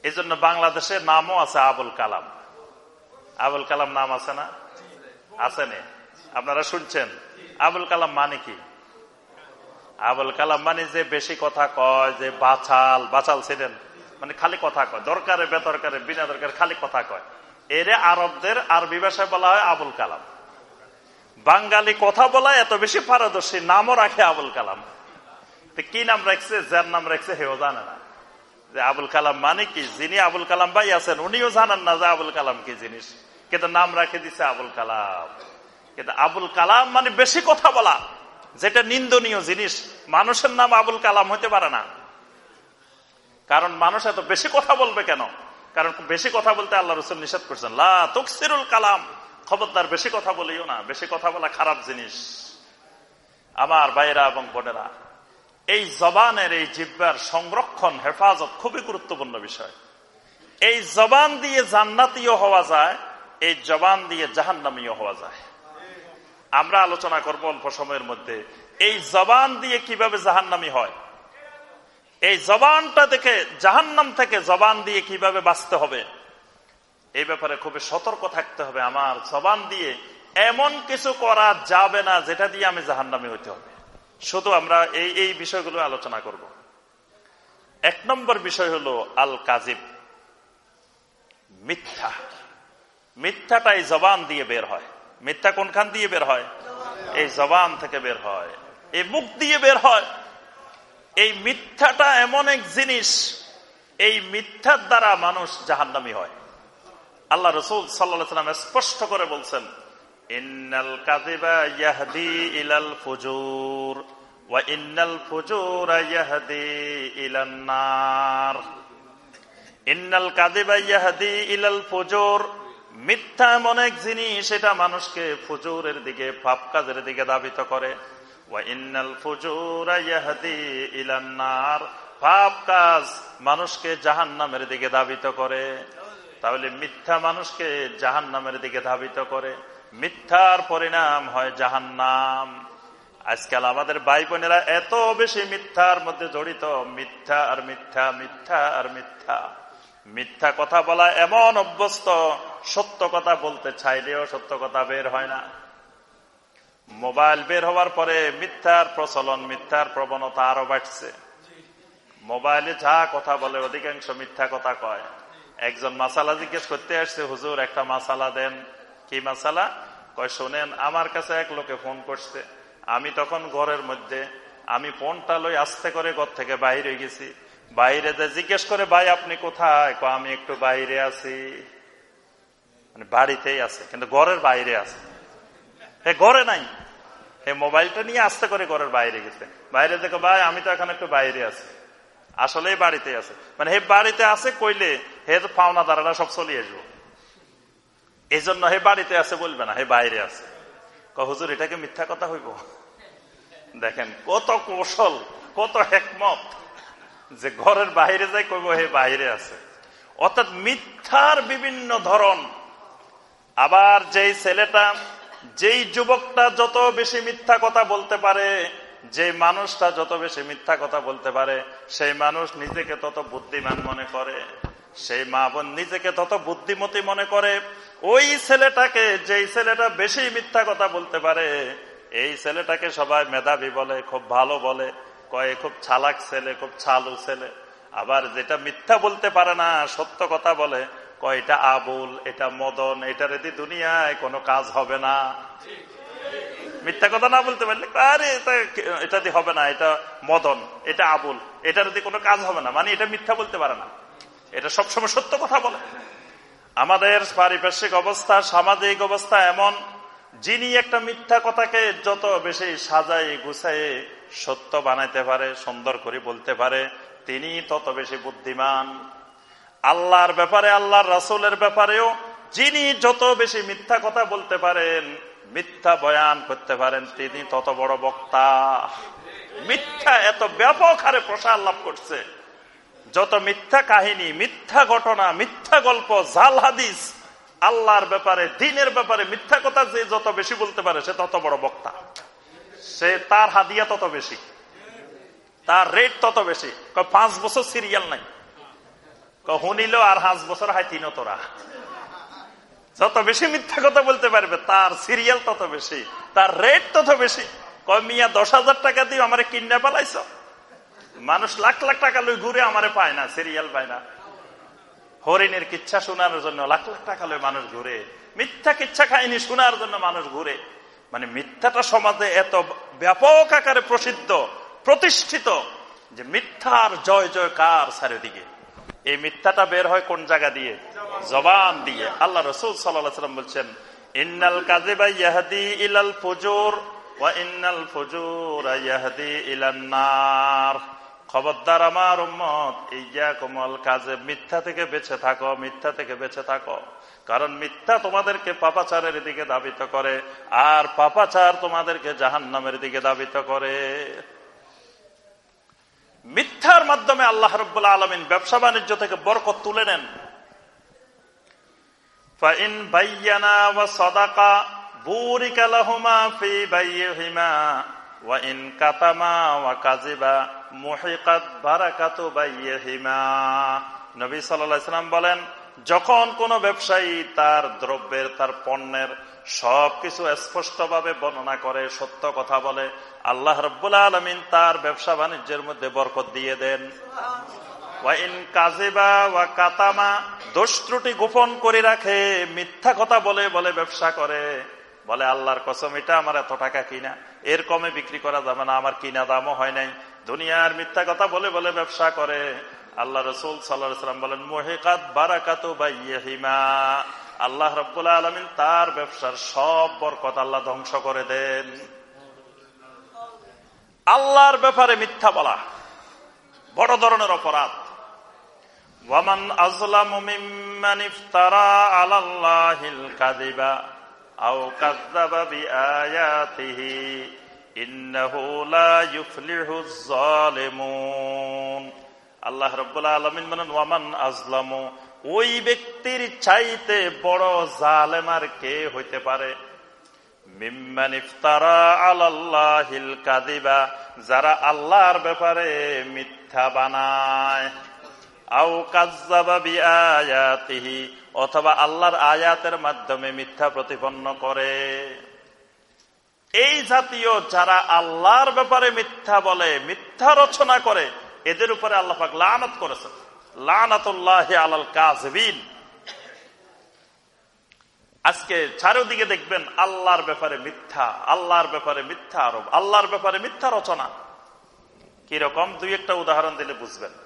এই জন্য বাংলাদেশের নামও আছে আবুল কালাম। আবুল কালাম নাম আছে না? আছে নে? আপনারা শুনছেন? আবুল কালাম মানে কি? আবুল কালাম মানে যে বেশি কথা কয়, যে বাছাল বাছাল ছিলেন। মানে খালি কথা কয়, দরকারে, বেদরকারে, বিনা দরকার খালি কথা কয়। এরে আরবদের আরবি ভাষায় বলা হয় আবুল কালাম। বাঙালি কথা বলা এত বেশি পারদর্শী, নামও রাখে আবুল কালাম। কি নাম রাখছে, যার নাম রাখছে হেও জানে না। যে আবুল কালাম মানে কি? যিনি আবুল কালাম ভাই আছেন, উনিও জানেন না যে আবুল কালাম কি জিনিস। কিন্তু নাম রাখে দিছে আবুল কালাম। কিন্তু আবুল কালাম মানে বেশি কথা বলা, যেটা নিন্দনীয় জিনিস। মানুষের নাম আবুল কালাম হতে পারে না। কারণ মানুষ এত বেশি কথা বলবে কেন? কারণ বেশি কথা বলতে আল্লাহ রসুল নিষেধ করছেন, লা তকসিরুল কালাম। খবরদার, বেশি কথা বলিও না, বেশি কথা বলা খারাপ জিনিস। আমার ভাইরা এবং বোনেরা, এই জবানের এই জিব্বার সংরক্ষণ, হেফাজত খুবই গুরুত্বপূর্ণ বিষয়। এই জবান দিয়ে জান্নাতীয় হওয়া যায়, এই জবান দিয়ে জাহান্নামীয় হওয়া যায়। আমরা আলোচনা করব অল্প সময়ের মধ্যে, এই জবান দিয়ে কীভাবে জাহান্নামি হয়? এই জবানটা দেখে জাহান্নাম থেকে জবান দিয়ে কীভাবে বাঁচতে হবে? এই ব্যাপারে খুবই সতর্ক থাকতে হবে আমার জবান দিয়ে। এমন কিছু করা যাবে না, যেটা দিয়ে আমি জাহান্নামি হইতে হবে। শুধু আমরা এই এই বিষয়গুলো আলোচনা করব। এক নম্বর বিষয় হলো আল কাজিব মিথ্যা। মিথ্যাটাই জবান দিয়ে বের হয়। মিথ্যা কোনখান দিয়ে বের হয়? এই জবান থেকে বের হয়। এই মুখ দিয়ে বের হয়। এই মিথ্যাটা এমন এক জিনিস, এই মিথ্যার দ্বারা মানুষ জাহান্নামি হয়। আল্লাহ রসুল সাল্লাম স্পষ্ট করে বলছেন কাজিবা ইয়াহদি ইয়াহদি কাজিবা ইয়াহদি মিথ্যা জিনিস এটা মানুষকে ফুজুরের দিকে, পাপ কাজের দিকে দাবিত করে। ওয়া ইন্নাল ফুজুর ইয়াহদি ইলান্নার পাপ কাজ মানুষকে জাহান্নামের দিকে দাবিত করে। তাহলে মিথ্যা মানুষকে জাহান নামের দিকে ধাবিত করে। মিথ্যার পরিণাম হয় জাহান্নাম। আজকাল আমাদের ভাই বোনেরা এত বেশি মিথ্যার মধ্যে জড়িত। মিথ্যা আর মিথ্যা মিথ্যা আর মিথ্যা। মিথ্যা কথা বলা এমন অভ্যস্ত, সত্য কথা বলতে চাইলেও সত্য কথা বের হয় না। মোবাইল বের হওয়ার পরে মিথ্যার প্রচলন, মিথ্যার প্রবণতা আরও বাড়ছে। মোবাইলে যা কথা বলে, অধিকাংশ মিথ্যা কথা কয়। একজন মাসালা জিজ্ঞেস করতে আসছে, হুজুর, একটা মাসালা দেন। কি মাসালা? কয়, শোনেন, আমার কাছে এক লোকে ফোন করছে। আমি তখন ঘরের মধ্যে, আমি ফোনটা লই আস্তে করে ঘর থেকে বাইরে গেছি। বাইরে যে জিজ্ঞেস করে, ভাই, আপনি কোথায়? আমি একটু বাইরে আছি। মানে বাড়িতেই আছে, কিন্তু ঘরের বাইরে আছে। হে, ঘরে নাই। হে, মোবাইলটা নিয়ে আস্তে করে ঘরের বাইরে গেছে। বাইরে দেখো ভাই, আমি তো এখন একটু বাইরে আছি। আসলে বাড়িতে আছে। মানে হে বাড়িতে আছে কইলে হে পাওনা দাঁড়াটা সব চলে আসব এই জন্য হে বাড়িতে আছে বলবে না, হে বাইরে আছে। হুজুর এটাকে মিথ্যা কথা হইব? দেখেন, কত কৌশল, কত হেকমত যে ঘরের বাইরে যাই কইব হে বাইরে আছে। অর্থাৎ মিথ্যার বিভিন্ন ধরন। আবার যেই ছেলেটা, যেই যুবকটা যত বেশি মিথ্যা কথা বলতে পারে যে মানুষটা যত বেশি মিথ্যা কথা বলতে পারে, সেই মানুষ নিজেকে তত বুদ্ধিমান মনে করে। সেই মা বোন নিজেকে তত বুদ্ধিমতী মনে করে। ওই ছেলেটাকে যেই ছেলেটা বেশি মিথ্যা কথা বলতে পারে, এই ছেলেটাকে সবাই মেধাবী বলে, খুব ভালো বলে। কয়ে, খুব ছালাক ছেলে, খুব ছালু ছেলে। আবার যেটা মিথ্যা বলতে পারে না, সত্য কথা বলে, কয়, এটা আবুল, এটা মদন, এটা রেদি দুনিয়ায় কোনো কাজ হবে না। মিথ্যা কথা না বলতে পারলে আরে, এটা এটা দিয়ে হবে না, এটা মদন, এটা আবুল এটার দিয়ে কোনো কাজ হবে না মানে এটা মিথ্যা বলতে পারে না। এটা সবসময় সত্য কথা বলে। আমাদের পারিপার্শ্বিক অবস্থা, সামাজিক অবস্থা এমন, যিনি একটা মিথ্যা কথাকে যত বেশি সাজাই গুছাই সত্য বানাইতে পারে, সুন্দর করে বলতে পারে, তিনি তত বেশি বুদ্ধিমান। আল্লাহর ব্যাপারে, আল্লাহর রাসুলের ব্যাপারেও যিনি যত বেশি মিথ্যা কথা বলতে পারেন মিথ্যা বয়ান করতে পারেন তিনি, তত বড় বক্তা। মিথ্যা, এত ব্যাপক হারে প্রসার লাভ করছে। যত মিথ্যা কাহিনী, মিথ্যা ঘটনা, মিথ্যা গল্প, জাল হাদিস, আল্লাহর ব্যাপারে, দিনের ব্যাপারে মিথ্যা কথা যে যত বেশি বলতে পারে, সে তত বড় বক্তা। সে তার হাদিয়া তত বেশি। তার রেট তত বেশি। পাঁচ বছর সিরিয়াল নাই। হুনিল আর পাঁচ বছর হাই তিন তোরা। যত বেশি মিথ্যা কথা বলতে পারবে, তার সিরিয়াল তত বেশি, তার রেট তত বেশি। মিয়া, দশ হাজার টাকা দিয়ে আমার কিনে পালাইছ মানুষ লাখ লাখ টাকা লই ঘুরে আমারে পায় না সিরিয়াল পায় না। হরিণের কিচ্ছা শোনার জন্য লাখ লাখ টাকা লই মানুষ ঘুরে। মিথ্যা কিচ্ছা খায়নি শোনার জন্য মানুষ ঘুরে। মানে মিথ্যাটা সমাজে এত ব্যাপক আকারে প্রসিদ্ধ, প্রতিষ্ঠিত, যে মিথ্যার জয় জয়কার চারিদিকে। এই মিথ্যাটা বের হয় কোন জায়গা দিয়ে? জবান দিয়ে আল্লাহ রসুল সাল্লাম বলছেন, ইন্নাল কাজে বা ইয়াহাদি ইলাল ফুজুর ইন্নাল খবরদার আমার উম্মত কোমল কাজে মিথ্যা থেকে বেঁচে থাকো, মিথ্যা থেকে বেঁচে থাকো। কারণ মিথ্যা তোমাদেরকে পাপাচারের দিকে দাবিত করে, আর পাপাচার তোমাদেরকে জাহান নামের দিকে দাবিত করে। মিথ্যার মাধ্যমে আল্লাহ রব্বুল্লা আলমিন ব্যবসা বাণিজ্য থেকে বরকত তুলে নেন। সাল্লাম বলেন, যখন কোন ব্যবসায়ী তার দ্রব্যের, তার পণ্যের সবকিছু স্পষ্টভাবে বর্ণনা করে, সত্য কথা বলে, আল্লাহ রব্বুল্লা আলমিন তার ব্যবসা বাণিজ্যের মধ্যে বরকত দিয়ে দেন। ওয়াইন কাজেবা ওয়া কাতামা, দোষ ত্রুটি গোপন করে রাখে, মিথ্যা কথা বলে বলে ব্যবসা করে। বলে, আল্লাহর কসম, এটা আমার এত টাকা কিনা? এর কমে বিক্রি করা যাবে না, আমার কিনা দামও হয় নাই। দুনিয়ার মিথ্যা কথা বলে বলে ব্যবসা করে। আল্লাহ রসুল সাল্লাম বলেন, মোহেকাত বারাকাত বাইহিমা আল্লাহ রব্বুল্লাহ আলমিন তার ব্যবসার সব বরকত আল্লাহ ধ্বংস করে দেন। আল্লাহর ব্যাপারে মিথ্যা বলা, বড় ধরনের অপরাধ। ওয়ামান আজলাম ইফতারা আলাল্লাহিল কাদিবা আও কাযযাবা বিআয়াতিহি ইন্নাহু লা ইউফলিহুজ জালিমুন আল্লাহ রাব্বুল আলামিন বলেন, ওয়ামান আজলামু ওই ব্যক্তির চাইতে বড় জালেমার কে হইতে পারে? মিম্মান ইফতারা আলাল্লাহিল কাদিবা যারা আল্লাহর ব্যাপারে মিথ্যা বানায়। কাজ্জাবা বিআয়াতিহি, অথবা আল্লাহর আয়াতের মাধ্যমে মিথ্যা প্রতিপন্ন করে। এই জাতীয় যারা আল্লাহর ব্যাপারে মিথ্যা বলে, মিথ্যা রচনা করে, এদের উপরে আল্লাহ পাক লানত করেছেন। লানাতুল্লাহ আলাল কাজবিন আজকে চারিদিকে দেখবেন আল্লাহর ব্যাপারে মিথ্যা, আল্লাহর ব্যাপারে মিথ্যা আরব আল্লাহর ব্যাপারে মিথ্যা রচনা। কীরকম? দুই একটা উদাহরণ দিলে বুঝবেন।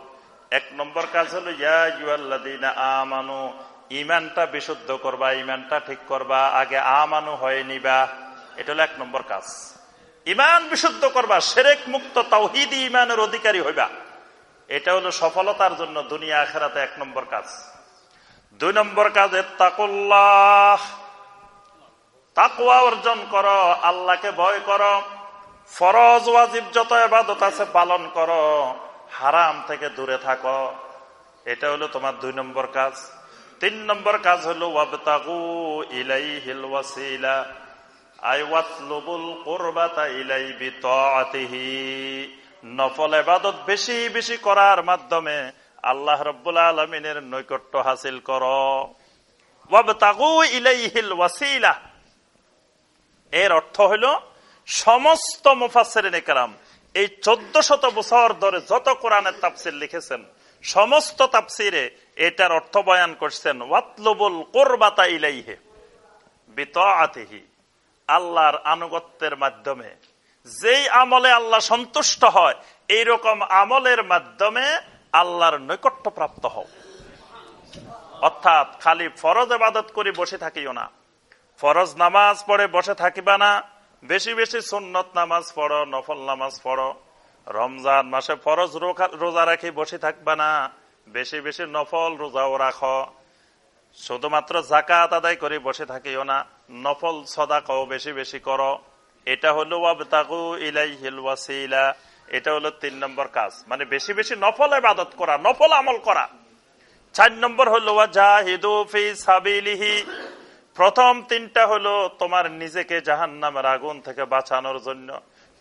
এক নম্বর কাজ হলো আমানু ইমানটা বিশুদ্ধ করবা ইমানটা ঠিক করবা, আগে আমানু হয়ে নিবা। এটা হলো এক নম্বর কাজ। ইমান বিশুদ্ধ করবা সেরেক মুক্ত তাওহিদি ইমানের অধিকারী হইবা। এটা হলো সফলতার জন্য দুনিয়া আখেরাতে এক নম্বর কাজ। দুই নম্বর কাজ তাকুল্লাহ তাকুয়া অর্জন করো, আল্লাহকে ভয় করো। ফরজ, ওয়াজিব, যত এবাদত আছে পালন করো। হারাম থেকে দূরে থাকো। এটা হলো তোমার দুই নম্বর কাজ। তিন নম্বর কাজ হলো ওয়াসিলা। নফল এবাদত বেশি বেশি করার মাধ্যমে আল্লাহ রব্বুল আলমিনের নৈকট্য হাসিল কর। এর অর্থ হইল সমস্ত মুফাসের নেকরাম এই চোদ্দ শত বছর ধরে যত কোরআনের তাপসির লিখেছেন, সমস্ত তাপসিরে এটার অর্থ বয়ান করছেন, ওয়াতলবুল কোরবাতা ইলাইহে বিতআতিহি আল্লাহর আনুগত্যের মাধ্যমে। যেই আমলে আল্লাহ সন্তুষ্ট হয় এই রকম আমলের মাধ্যমে আল্লাহর নৈকট্য প্রাপ্ত হও। অর্থাৎ খালি ফরজ আবাদত করে বসে থাকিও না। ফরজ নামাজ পড়ে বসে থাকিবা না। বেশি বেশি সুন্নত নামাজ পড়ো, নফল নামাজ পড়ো। রমজান মাসে ফরজ রোজা রাখি, বসে থাকবা না। বেশি বেশি নফল রোজাও রাখো। শুধুমাত্র জাকাত আদায় করে বসে থাকিও না, নফল সদাকাও বেশি বেশি করো। এটা হলো এটা হলো তিন নম্বর কাজ। মানে বেশি বেশি নফল ইবাদত করা, নফল আমল করা। চার নম্বর হলো প্রথম তিনটা হলো তোমার নিজেকে জাহান নামের আগুন থেকে বাঁচানোর জন্য।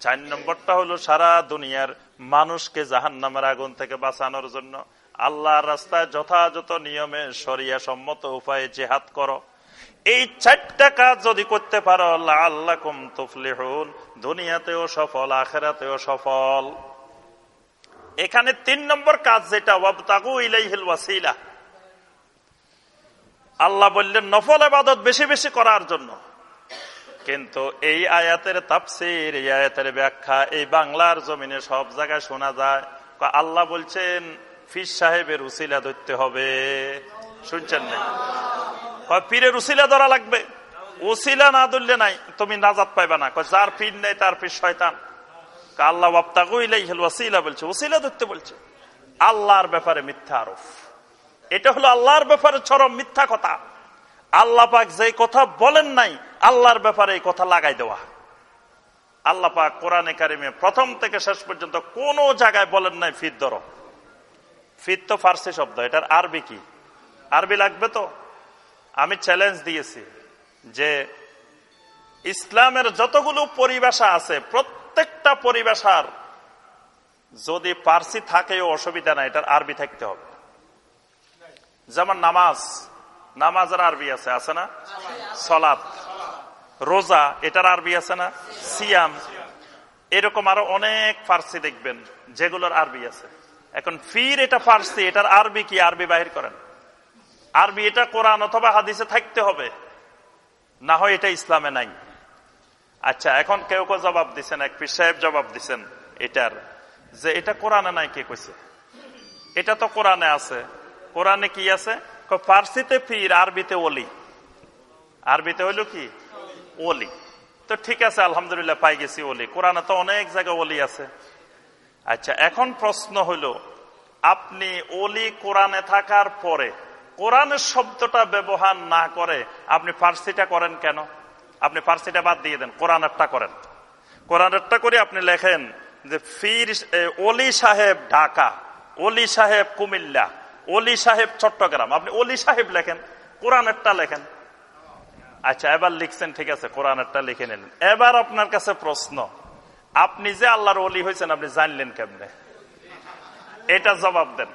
চার নম্বরটা হলো সারা দুনিয়ার মানুষকে জাহান নামের আগুন থেকে বাঁচানোর জন্য। আল্লাহর রাস্তায় যথাযথ নিয়মে সরিয়া সম্মত উপায়ে জেহাদ করো। এই চারটা কাজ যদি করতে পারো আল্লাহ কুম তুফলিহুন, দুনিয়াতেও সফল, আখেরাতেও সফল। এখানে তিন নম্বর কাজ যেটা, ওয়াবতাগু ইলাইহিল ওয়াসিলা। আল্লাহ বললেন, নফল আবাদত বেশি বেশি করার জন্য। কিন্তু এই আয়াতের তাপসির এই আয়াতের ব্যাখ্যা, এই বাংলার জমিনে সব জায়গায় শোনা যায় আল্লাহ বলছেন, ফির সাহেবের উসিলা ধরতে হবে। শুনছেন না পীরের উসিলা ধরা লাগবে। উসিলা না ধরলে নাই, তুমি নাজাত পাইবা না। যার পীর নেই, তার পীর শয়তান। আল্লাহ ওয়াসিলা বলছে, উসিলা ধরতে বলছে। আল্লাহর ব্যাপারে মিথ্যা আরোপ। এটা হলো আল্লাহর ব্যাপারে চরম মিথ্যা কথা। আল্লাহ পাক যে কথা বলেন নাই, আল্লাহর ব্যাপারে এই কথা লাগাই দেওয়া। আল্লাহ পাক কোরআনে কারিমে প্রথম থেকে শেষ পর্যন্ত কোন জায়গায় বলেন নাই, ফির ধর। ফির তো ফার্সি শব্দ, এটার আরবি কি? আরবি লাগবে তো? আমি চ্যালেঞ্জ দিয়েছি যে ইসলামের যতগুলো পরিভাষা আছে, প্রত্যেকটা পরিভাষার যদি পার্সি থাকেও অসুবিধা নাই, এটার আরবি থাকতে হবে। যেমন নামাজ নামাজ আর আরবি আছে আছে না? সলাত রোজা, এটার আরবি আছে না? সিয়াম। এরকম আরও অনেক ফার্সি দেখবেন, যেগুলোর আরবি আছে। এখন ফির এটা ফার্সি, এটার আরবি কি? আরবি বাহির করেন। আরবি এটা কোরআন অথবা হাদিসে থাকতে হবে। না হয় এটা ইসলামে নাই। আচ্ছা এখন কেউ কেউ জবাব দিচ্ছেন এক পীর সাহেব জবাব দিচ্ছেন এটার, যে এটা কোরআনে নাই কে কইছে? এটা তো কোরআনে আছে। কোরআনে কি আছে? ফার্সিতে পীর আরবিতে ওলি। আরবিতে হইল কি? ওলি। তো ঠিক আছে, আলহামদুলিল্লাহ, পাই গেছি ওলি। কোরআনে তো অনেক জায়গায় ওলি আছে। আচ্ছা এখন প্রশ্ন হইল, আপনি ওলি কোরআনে থাকার পরে কোরআনের শব্দটা ব্যবহার না করে আপনি ফার্সিটা করেন কেন? আপনি ফার্সিটা বাদ দিয়ে দেন, কোরআনেরটা করেন। কোরআনেরটা করে আপনি লেখেন যে, ফির অলি সাহেব ঢাকা অলি সাহেব কুমিল্লা। অলি সাহেব চট্টগ্রাম। আপনি অলি সাহেব লেখেন, কোরআনেরটা লেখেন। আচ্ছা এবার লিখছেন, ঠিক আছে, কোরআনেরটা লিখে নিলেন। এবার আপনার কাছে প্রশ্ন, আপনি যে আল্লাহর অলি হয়েছেন, আপনি জানলেন কেমনে? এটা জবাব দেন।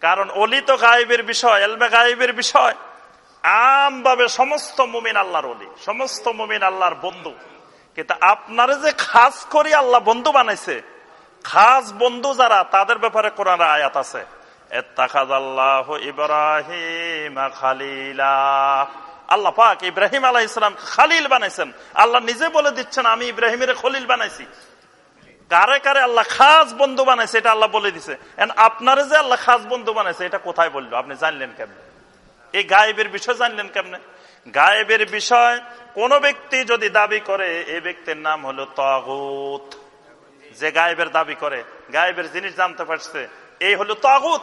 কারণ অলি তো গায়েবের বিষয় এলবে গায়েবের বিষয়। আমভাবে সমস্ত মুমিন আল্লাহর অলি সমস্ত মুমিন আল্লাহর বন্ধু। কিন্তু আপনার যে খাস করি আল্লাহ বন্ধু বানাইছে, খাস বন্ধু যারা, তাদের ব্যাপারে কোরআন আয়াত আছে। ইব্রাহিম খালিলা। আল্লাহ পাক ইব্রাহিম আলাহ ইসলাম খালিল বানাইছেন। আল্লাহ নিজে বলে দিচ্ছেন, আমি ইব্রাহিমের খলিল বানাইছি। কারে কারে আল্লাহ খাস বন্ধু বানাইছে, এটা আল্লাহ বলে দিছে। আপনারে যে আল্লাহ খাস বন্ধু বানাইছে, এটা কোথায় বলল? আপনি জানলেন কেমনে? এই গায়েবের বিষয় জানলেন কেমনে? গায়েবের বিষয়, কোন ব্যক্তি যদি দাবি করে, এই ব্যক্তির নাম হলো তগুত। যে গায়েবের দাবি করে, গায়েবের জিনিস জানতে পারছে এই হলো তগুত।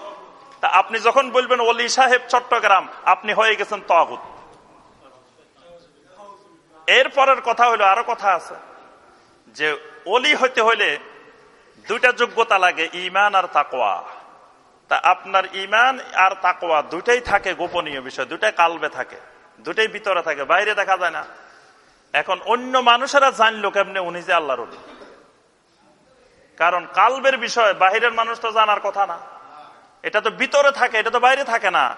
তা আপনি যখন বলবেন অলি সাহেব চট্টগ্রাম আপনি হয়ে গেছেন তগুত। এরপরের কথা হলো, আরও কথা আছে। যে অলি হইতে হইলে দুইটা যোগ্যতা লাগে ইমান আর তাকোয়া তা আপনার ইমান আর তাকোয়া দুটাই থাকে গোপনীয় বিষয় দুটাই কালবে থাকে দুটাই ভিতরে থাকে, বাইরে দেখা যায় না। এখন অন্য মানুষেরা জানলো কেমনে, উনি যে আল্লাহর কারণ কালবের বিষয়, বাহিরের মানুষ তো জানার কথা না। এটা তো ভিতরে থাকে, এটা তো বাইরে থাকে না।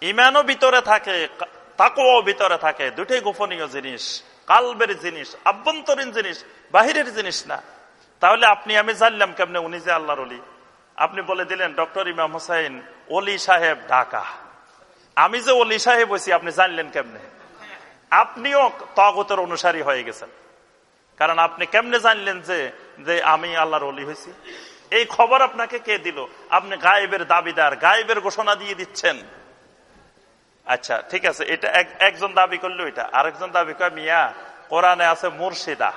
ইমানও ভিতরে থাকে তাকুও ভিতরে থাকে। দুটোই গোপনীয় জিনিস, কালবের জিনিস, আভ্যন্তরীণ জিনিস, বাহিরের জিনিস না। তাহলে আপনি, আমি জানলাম কেমনে উনি যে আল্লাহর অলি আপনি বলে দিলেন, ডক্টর ইমাম হোসাইন অলি সাহেব ঢাকা। আমি যে অলি সাহেব হয়েছি, আপনি জানলেন কেমনে? আপনিও তগতের অনুসারী হয়ে গেছেন। কারণ আপনি কেমনে জানলেন যে যে আমি আল্লাহর অলি হয়েছি। এই খবর আপনাকে কে দিল? আপনি গায়েবের দাবিদার, গায়েবের ঘোষণা দিয়ে দিচ্ছেন। আচ্ছা ঠিক আছে, এটা একজন দাবি করল এটা। আরেকজন দাবি কয় মিয়া, কোরআনে আছে মুর্শিদা।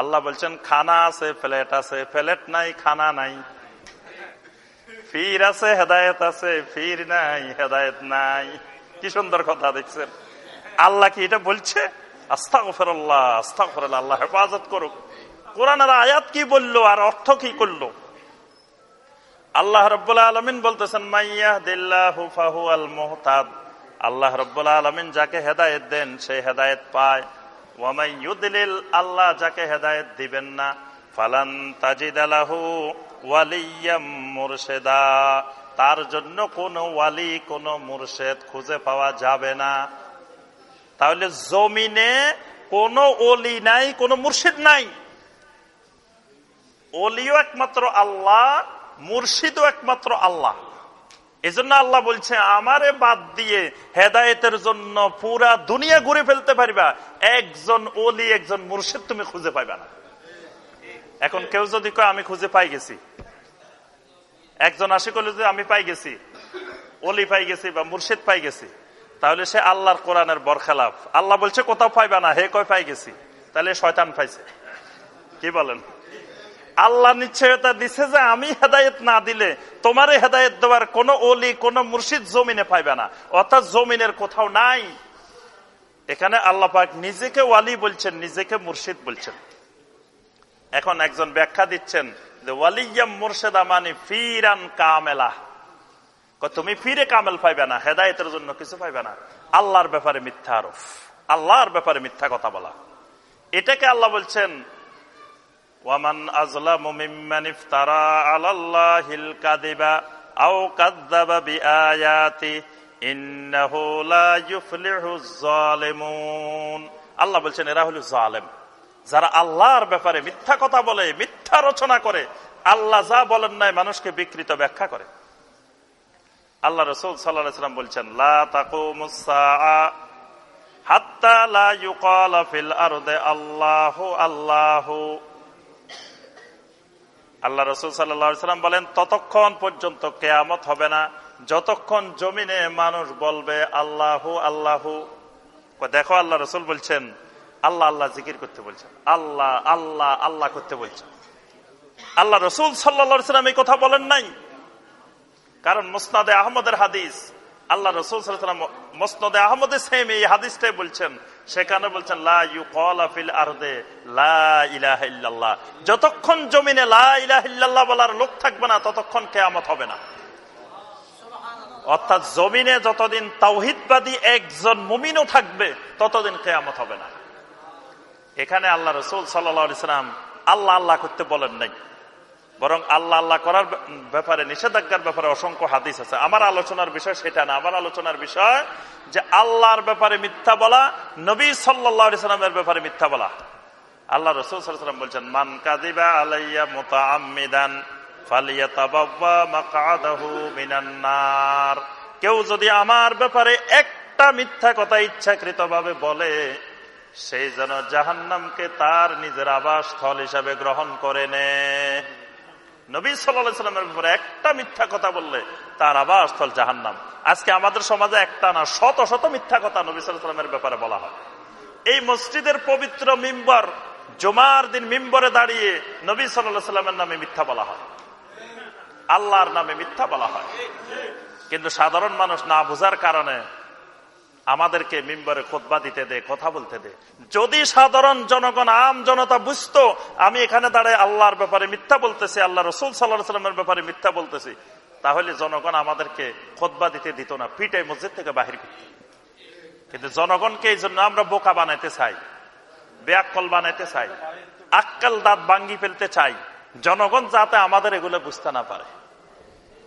আল্লাহ বলছেন, খানা আছে ফ্ল্যাট আছে। ফ্ল্যাট নাই, খানা নাই। ফির আছে, হেদায়ত আছে, ফির নাই, হেদায়ত নাই। কি সুন্দর কথা দেখছেন। আল্লাহ কি এটা বলছে? আস্থা ফেরল্লাহ আল্লাহ হেফাজত করুক। কোরআনের আয়াত কি বলল আর অর্থ কি করল? আল্লাহ রব্বুল্লাহ আলমিন বলতেছেন মাইয়া দিল্লাহ আল মোহতাব আল্লাহ রব্বুল্লাহ আলমিন যাকে হেদায়ত দেন, সে হেদায়ত পায়। ওয়ামাইয়ুদিল আল্লাহ যাকে হেদায়ত দিবেন না। ফালান তাজিদ আলাহু ওয়ালিয়াম মুর্শেদা। তার জন্য কোন ওয়ালি, কোন মুর্শেদ খুঁজে পাওয়া যাবে না। তাহলে জমিনে কোন ওলি নাই, কোন মুর্শিদ নাই। ওলিও একমাত্র আল্লাহ, মুর্শিদও একমাত্র আল্লাহ। এজন্য আল্লাহ বলছে, আমারে বাদ দিয়ে হেদায়েতের জন্য পুরা দুনিয়া ঘুরে ফেলতে পারিবা। একজন ওলি, একজন মুর্শিদ তুমি খুঁজে পাইবা না। এখন কেউ যদি কয়, আমি খুঁজে পাই গেছি। একজন আসি করলে যে, আমি পাই গেছি। অলি পাই গেছি বা মুর্শিদ পাই গেছি। তাহলে সে আল্লাহর কোরআনের বরখেলাফ। আল্লাহ বলছে, কোথাও পাইবা না, হে কয় পাই গেছি? তাহলে শয়তান পাইছে। কি বলেন? আল্লাহ নিশ্চয়তা দিছে যে, আমি হেদায়ত না দিলে তোমার হেদায়ত দেওয়ার কোন অলি কোন মুর্শিদ জমিনে পাইবে না। অর্থাৎ জমিনের কোথাও নাই। এখানে আল্লাহ পাক নিজেকে ওয়ালি বলছেন, নিজেকে মুর্শিদ বলছেন। এখন একজন ব্যাখ্যা দিচ্ছেন ওয়ালিয়াম মানে তুমি ফিরে কামেল পাইবে না, হেদায়তের জন্য কিছু পাইবে না। আল্লাহর ব্যাপারে মিথ্যা আরফ আল্লাহর ব্যাপারে মিথ্যা কথা বলা। এটাকে আল্লাহ বলছেন, ওয়ামান আও লা আল্লাহ বলছেন, এরা হলো জালেম যারা আল্লাহর ব্যাপারে মিথ্যা কথা বলে, মিথ্যা রচনা করে, আল্লাহ যা বলেন নাই মানুষকে বিকৃত ব্যাখ্যা করে। আল্লাহ রসুল সাল্লাম বলছেন আল্লাহ রসুল সাল্লাম বলেন, ততক্ষণ পর্যন্ত কেয়ামত হবে না। যতক্ষণ জমিনে মানুষ বলবে, আল্লাহু আল্লাহু। দেখো আল্লাহ রসুল বলছেন আল্লাহ আল্লাহ জিকির করতে বলছেন। আল্লাহ আল্লাহ আল্লাহ করতে বলছেন। আল্লাহ রসুল সাল্লাম এই কথা বলেন নাই। কারণ মুসনাদে আহমদের হাদিস, আল্লাহ রসুল সাল্লাম মসনদে আহমদে সেম এই হাদিসটাই বলছেন। সেখানে বলছেন যতক্ষণ জমিনে লাহ বলার লোক থাকবে না, ততক্ষণ কেয়ামত হবে না। অর্থাৎ জমিনে যতদিন তাওহিদবাদী একজন মুমিনও থাকবে, ততদিন কেয়ামত হবে না। এখানে আল্লাহ রসুল সাল্লাম আল্লাহ আল্লাহ করতে বলেন নাই। বরং আল্লাহ আল্লাহ করার ব্যাপারে, নিষেধাজ্ঞার ব্যাপারে অসংখ্য হাদিস আছে। আমার আলোচনার বিষয় সেটা না। আমার আলোচনার বিষয় যে আল্লাহর ব্যাপারে মিথ্যা বলা, নবী সাল্লামের ব্যাপারে মিথ্যা বলা। আল্লাহ রসুল সাল্লাম বলছেন, মান কাদিবা আলাইয়া মোতা কেউ যদি আমার ব্যাপারে একটা মিথ্যা কথা ইচ্ছাকৃত ভাবে বলে সেই যেন জাহান্নামকে তার নিজের আবাস স্থল হিসাবে গ্রহণ করে নে। নবী সাল্লামের ব্যাপারে একটা মিথ্যা কথা বললে, তার আবাস স্থল জাহান্নাম। আজকে আমাদের সমাজে একটা না, শত শত মিথ্যা কথা নবী সাল্লামের ব্যাপারে বলা হয়। এই মসজিদের পবিত্র মিম্বর, জমার দিন মিম্বরে দাঁড়িয়ে নবী সাল্লামের নামে মিথ্যা বলা হয়। আল্লাহর নামে মিথ্যা বলা হয়। কিন্তু সাধারণ মানুষ না বোঝার কারণে আমাদেরকে মিম্বরে খোদবা দিতে দে, কথা বলতে দে। যদি সাধারণ জনগণ, আম জনতা বুঝতো, আমি এখানে দাঁড়ায় আল্লাহর ব্যাপারে মিথ্যা বলতেছি, আল্লাহ রসুল সাল্লাহ সাল্লামের ব্যাপারে মিথ্যা বলতেছি, তাহলে জনগণ আমাদেরকে খোদবা দিতে দিত না পিটাই মসজিদ থেকে বাহির করত। কিন্তু জনগণকে এই জন্য আমরা বোকা বানাইতে চাই, বেয়াক্কল বানাইতে চাই, আক্কাল দাঁত ভাঙ্গি ফেলতে চাই। জনগণ যাতে আমাদের এগুলো বুঝতে না পারে।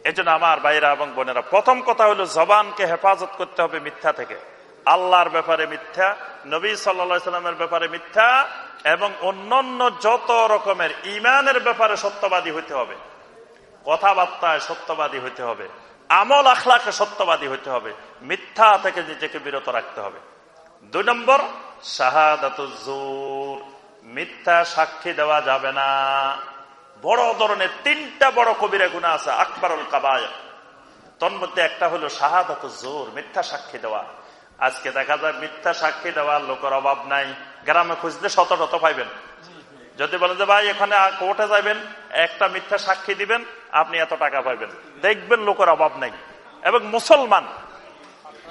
এই জন্য আমার ভাইরা এবং বোনেরা, প্রথম কথা হলো জবানকে হেফাজত করতে হবে মিথ্যা থেকে। আল্লাহর ব্যাপারে মিথ্যা, নবী সাল্লা সাল্লামের ব্যাপারে মিথ্যা এবং অন্যান্য যত রকমের ইমানের ব্যাপারে সত্যবাদী হইতে হবে। কথাবার্তায় সত্যবাদী হইতে হবে। আমল আখলাকে সত্যবাদী হইতে হবে। মিথ্যা থেকে নিজেকে বিরত রাখতে হবে। দুই নম্বর শাহাদাতুজুর মিথ্যা সাক্ষী দেওয়া যাবে না। বড় ধরনের তিনটা বড় কবিরা গুণা আছে, আকবরুল কাবায় তন্মধ্যে একটা হলো শাহাদাত জোর মিথ্যা সাক্ষী দেওয়া। আজকে দেখা যায় মিথ্যা সাক্ষী দেওয়ার লোকের অভাব নাই। গ্রামে খুঁজতে শত শত পাইবেন। যদি বলেন যে, ভাই, এখানে কোর্টে যাবেন একটা মিথ্যা সাক্ষী দিবেন, আপনি এত টাকা পাইবেন। দেখবেন লোকের অভাব নাই। এবং মুসলমান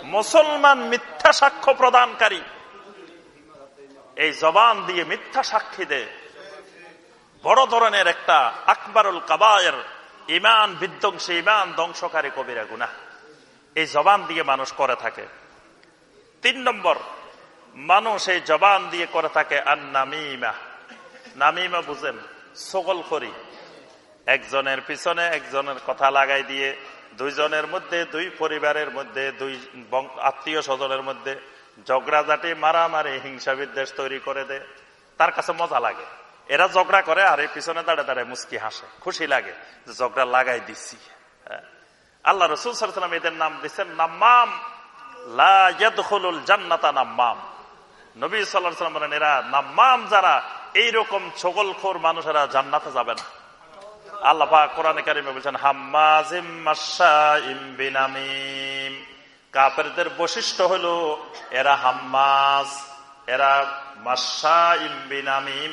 মুসলমান মিথ্যা সাক্ষ্য প্রদানকারী, এই জবান দিয়ে মিথ্যা সাক্ষী দেয়। বড় ধরনের একটা আকবরুল কাবায়ের ইমান বিধ্বংসী ইমান ধ্বংসকারী কবিরা গুনা এই জবান দিয়ে মানুষ করে থাকে। তিন নম্বর, মানুষ এই জবান দিয়ে করে থাকে আর নামিমা নামিমা বুঝেন সকল করি। একজনের পিছনে একজনের কথা লাগাই দিয়ে, দুইজনের মধ্যে, দুই পরিবারের মধ্যে, দুই আত্মীয় স্বজনের মধ্যে ঝগড়াঝাটি, মারামারি হিংসা বিদ্বেষ তৈরি করে দে তার কাছে মজা লাগে। এরা ঝগড়া করে আর এই পিছনে দাঁড়ে দাঁড়ায় মুস্কি হাসে। খুশি লাগে যে ঝগড়া লাগাই দিচ্ছি হ্যাঁ। আল্লাহ রসুল সাল্লাম এদের নাম দিচ্ছেন নাম্মাম। জান্নাতা নাম্মাম। নবী সাল্লাম বলেন, এরা নাম্মাম যারা এইরকম ছগলখোর মানুষেরা জান্নাতে যাবে না। আল্লাহ কোরআন কারিমে বলছেন, হাম্মাজিম কাপেরদের বৈশিষ্ট্য হলো, এরা হাম্মাজ, এরা মাসা ইম্বিনামিম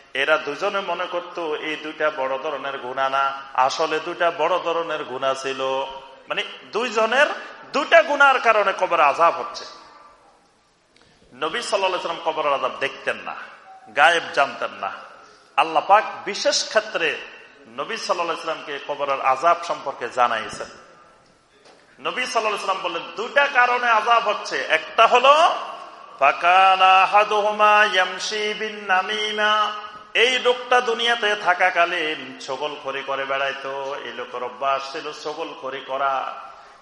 এরা দুজনে মনে করত, এই দুইটা বড় ধরনের গুণা না। আসলে দুইটা বড় ধরনের গুণা ছিল মানে দুইজনের দুইটা গুণার কারণে কবর আজাব হচ্ছে। নবী সাল্লাম কবর আজাব দেখতেন না, গায়েব জানতেন না। আল্লাহ পাক বিশেষ ক্ষেত্রে নবী সাল্লামকে কবরের আজাব সম্পর্কে জানাইছেন। নবী সাল্লাম বললেন, দুইটা কারণে আজাব হচ্ছে। একটা হলো, ফাকানা হাদুহমা ইয়ামশি বিন নামিমা। এই লোকটা দুনিয়াতে থাকাকালীন ছগল খড়ি করে বেড়াইতো, এই লোকের অভ্যাস ছিল ছগল খড়ি করা।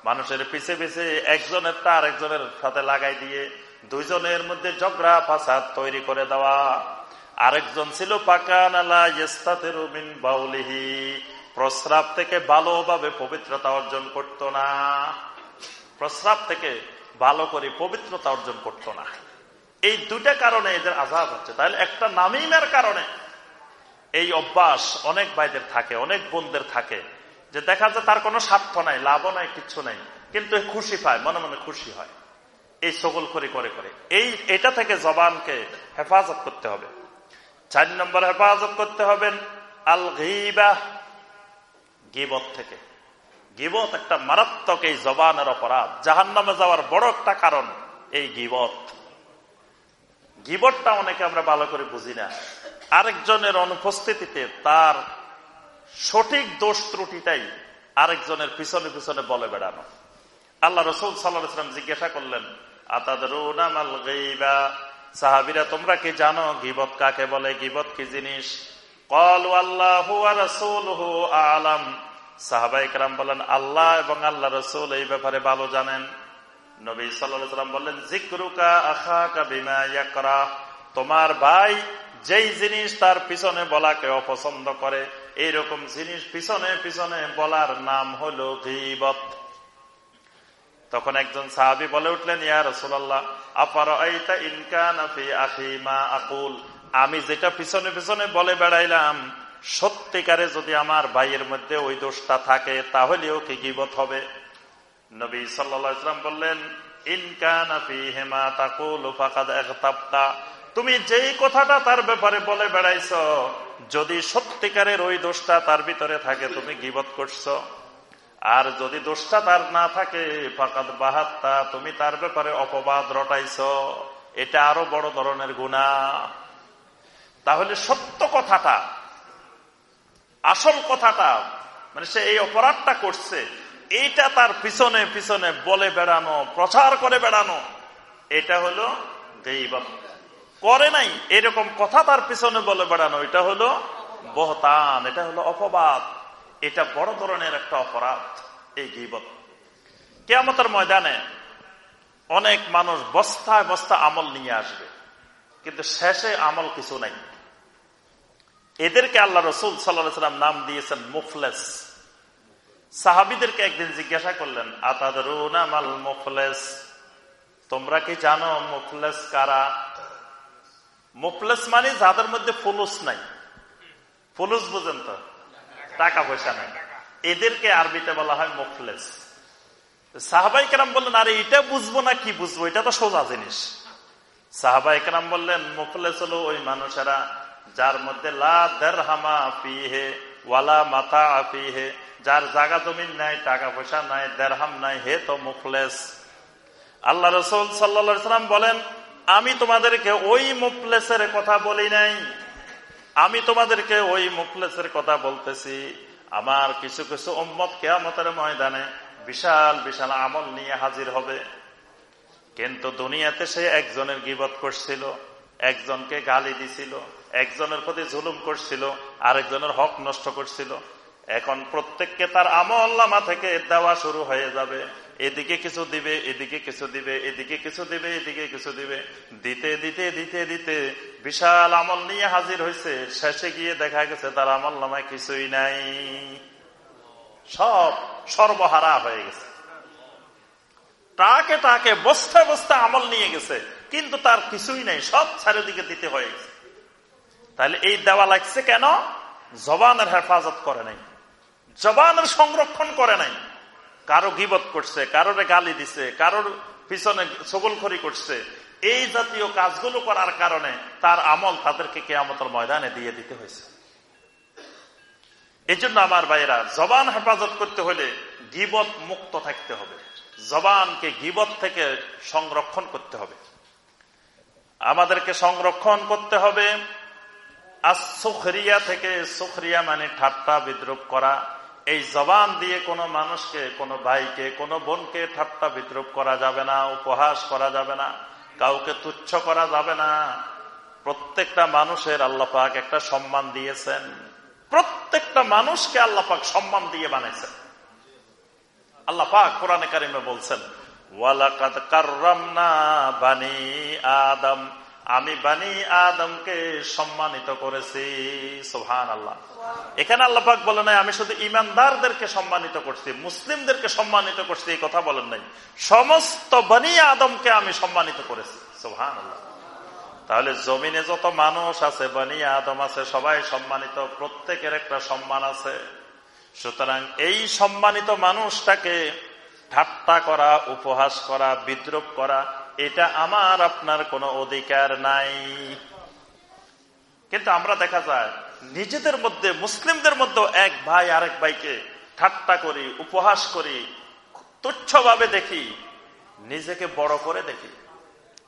মানুষের পিছে পিছে একজনের তার একজনের সাথে লাগাই দিয়ে, দুইজনের মধ্যে ঝগড়া ফাসাদ তৈরি করে দেওয়া। আরেকজন ছিল পাকান বাউলিহি প্রস্রাব থেকে ভালোভাবে পবিত্রতা অর্জন করত না। প্রস্রাব থেকে ভালো করে পবিত্রতা অর্জন করত না। এই দুটা কারণে এদের আজাব হচ্ছে। তাহলে একটা নামিমের কারণে এই অভ্যাস অনেক ভাইদের থাকে, অনেক বোনদের থাকে, যে দেখা যায় তার কোনো স্বার্থ নাই, লাভও নাই কিচ্ছু নাই, কিন্তু খুশি পায়, মনে মনে খুশি হয়। এই সকল করে করে করে। এই, এটা থেকে জবানকে হেফাজত করতে হবে। চার নম্বর হেফাজত করতে হবেন আল ঘিবা গিবত থেকে। গিবত একটা মারাত্মক এই জবানের অপরাধ। জাহান নামে যাওয়ার বড় একটা কারণ এই গিবত। গিবটটা অনেকে আমরা ভালো করে বুঝি না। আরেকজনের অনুপস্থিতিতে তার সঠিক দোষ ত্রুটিটাই আরেকজনের পিছনে পিছনে বলে বেড়ানো। আল্লাহ রসুল সাল্লাম জিজ্ঞাসা করলেন সাহাবিরা, তোমরা কি জানো গিবত কাকে বলে? গিবত কি জিনিস? কল আল্লাহ আলাম। বলেন, আল্লাহ এবং আল্লাহ রসুল এই ব্যাপারে ভালো জানেন। নবী সাল্লাম বললেন জিক্রুকা আখা কাবিমা তোমার ভাই যেই জিনিস তার পিছনে বলাকে অপছন্দ করে, এইরকম জিনিস পিছনে পিছনে বলার নাম হলো গিবত। তখন একজন সাহাবি বলে উঠলেন, ইয়া রসুল্লাহ আপার ইনকান আকুল? আমি যেটা পিছনে পিছনে বলে বেড়াইলাম, সত্যিকারে যদি আমার ভাইয়ের মধ্যে ওই দোষটা থাকে, তাহলেও কি গিবত হবে? নবী সাল্লাম বললেন তুমি যেই কথাটা তার ব্যাপারে বলে বেড়াইছ, যদি সত্যিকারের ওই দোষটা তার ভিতরে থাকে, তুমি গিবত করছ। আর যদি দোষটা তার না থাকে ফাঁকাত বাহাত্তা, তুমি তার ব্যাপারে অপবাদ রটাইছ। এটা আরও বড় ধরনের গুণা তাহলে সত্য কথাটা, আসল কথাটা মানে সে এই অপরাধটা করছে এইটা তার পিছনে পিছনে বলে বেড়ানো, প্রচার করে বেড়ানো। এটা হলো গেইবাত করে নাই, এরকম কথা তার পিছনে বলে বেড়ানো। এটা হলো বহতান, এটা হলো অপবাদ। এটা বড় ধরনের একটা অপরাধ, এই গিবত কেমতের ময়দানে অনেক মানুষ বস্তায় বস্তা আমল নিয়ে আসবে, কিন্তু শেষে আমল কিছু নাই। এদেরকে আল্লাহ রসুল সাল্লাহ সাল্লাম নাম দিয়েছেন মুফলেস। সাহাবিদেরকে একদিন জিজ্ঞাসা করলেন আতাদের মুফলেস তোমরা কি জানো মুফলেস কারা? মুফলেস মানে যাদের মধ্যে ফুলুস নাই। ফুলুস বুঝেন তো? টাকা পয়সা নাই। এদেরকে আরবিতে বলা হয় মুফলেস সাহাবাই কেরাম বললেন, আরে, এটা বুঝব না, কি বুঝব? এটা তো সোজা জিনিস। সাহাবাই কেরাম বললেন মুফলেস হলো ওই মানুষেরা যার মধ্যে লা ওয়ালা মাথা আপিহে যার জাগা জমিন নাই, টাকা পয়সা নাই, দেড়হাম নাই, হে তো মুফলেস। আল্লাহ রসুল সাল্লাম বলেন, আমি তোমাদেরকে ওই মুফলেসের কথা বলি নাই। আমি তোমাদেরকে ওই মুফলেসের কথা বলতেছি। আমার কিছু কিছু উম্মত কেয়ামতের ময়দানে বিশাল বিশাল আমল নিয়ে হাজির হবে। কিন্তু দুনিয়াতে সে একজনের গিবত করছিল, একজনকে গালি দিছিল, একজনের প্রতি জুলুম করছিল, আরেকজনের হক নষ্ট করছিল। এখন প্রত্যেককে তার আমল্লামা থেকে দেওয়া শুরু হয়ে যাবে। এদিকে কিছু দিবে, এদিকে কিছু দিবে, এদিকে কিছু দিবে, এদিকে কিছু দিবে। দিতে দিতে দিতে দিতে বিশাল আমল নিয়ে হাজির হয়েছে শেষে গিয়ে দেখা গেছে তার আমল নামায় কিছুই নাই। সব সর্বহারা হয়ে গেছে। তাকে তাকে বস্তা বস্তা আমল নিয়ে গেছে। কিন্তু তার কিছুই নাই, সব চারিদিকে দিতে হয়ে গেছে। তাহলে এই দেওয়া লাগছে কেন? জবানের হেফাজত করে নাই। জবানের সংরক্ষণ করে নাই। কারও গিবত করছে, কারোরে গালি দিছে, কারোর পিছনে খড়ি করছে। এই জাতীয় কাজগুলো করার কারণে তার আমল তাদেরকে কেয়ামতের ময়দানে দিয়ে দিতে হয়েছে। এই জন্য আমার ভাইয়েরা, জবান হেফাজত করতে হলে গিবত মুক্ত থাকতে হবে। জবানকে গিবত থেকে সংরক্ষণ করতে হবে। আমাদেরকে সংরক্ষণ করতে হবে। আর সুখরিয়া থেকে সুখরিয়া মানে ঠাট্টা, বিদ্রুপ করা এই জবান দিয়ে কোনো মানুষকে, কোনো ভাইকে, কোনো বোনকে ঠাট্টা বিদ্রুপ করা যাবে না, উপহাস করা যাবে না, কাউকে তুচ্ছ করা যাবে না। প্রত্যেকটা মানুষের আল্লাপাক একটা সম্মান দিয়েছেন। প্রত্যেকটা মানুষকে আল্লাপাক সম্মান দিয়ে বানাইছেন আল্লাপাক কোরআনে কারিমে বলছেন, ওয়ালাকাদ কার্রামনা বানি আদম আমি বানি আদমকে সম্মানিত করেছি সোহান আল্লাহ এখানে আল্লাহাক বলে নাই, আমি শুধু ইমানদারদেরকে সম্মানিত করছি, মুসলিমদেরকে সম্মানিত করছি, এই কথা বলেন নাই। সমস্ত বানি আদমকে আমি সম্মানিত করেছি সোহান আল্লাহ তাহলে জমিনে যত মানুষ আছে, বানি আদম আছে, সবাই সম্মানিত, প্রত্যেকের একটা সম্মান আছে। সুতরাং এই সম্মানিত মানুষটাকে ঠাট্টা করা, উপহাস করা বিদ্রুপ করা এটা আমার আপনার কোনো অধিকার নাই। কিন্তু আমরা দেখা যায়, নিজেদের মধ্যে, মুসলিমদের মধ্যে এক ভাই আরেক ভাইকে ঠাট্টা করি, উপহাস করি, তুচ্ছভাবে দেখি, নিজেকে বড় করে দেখি।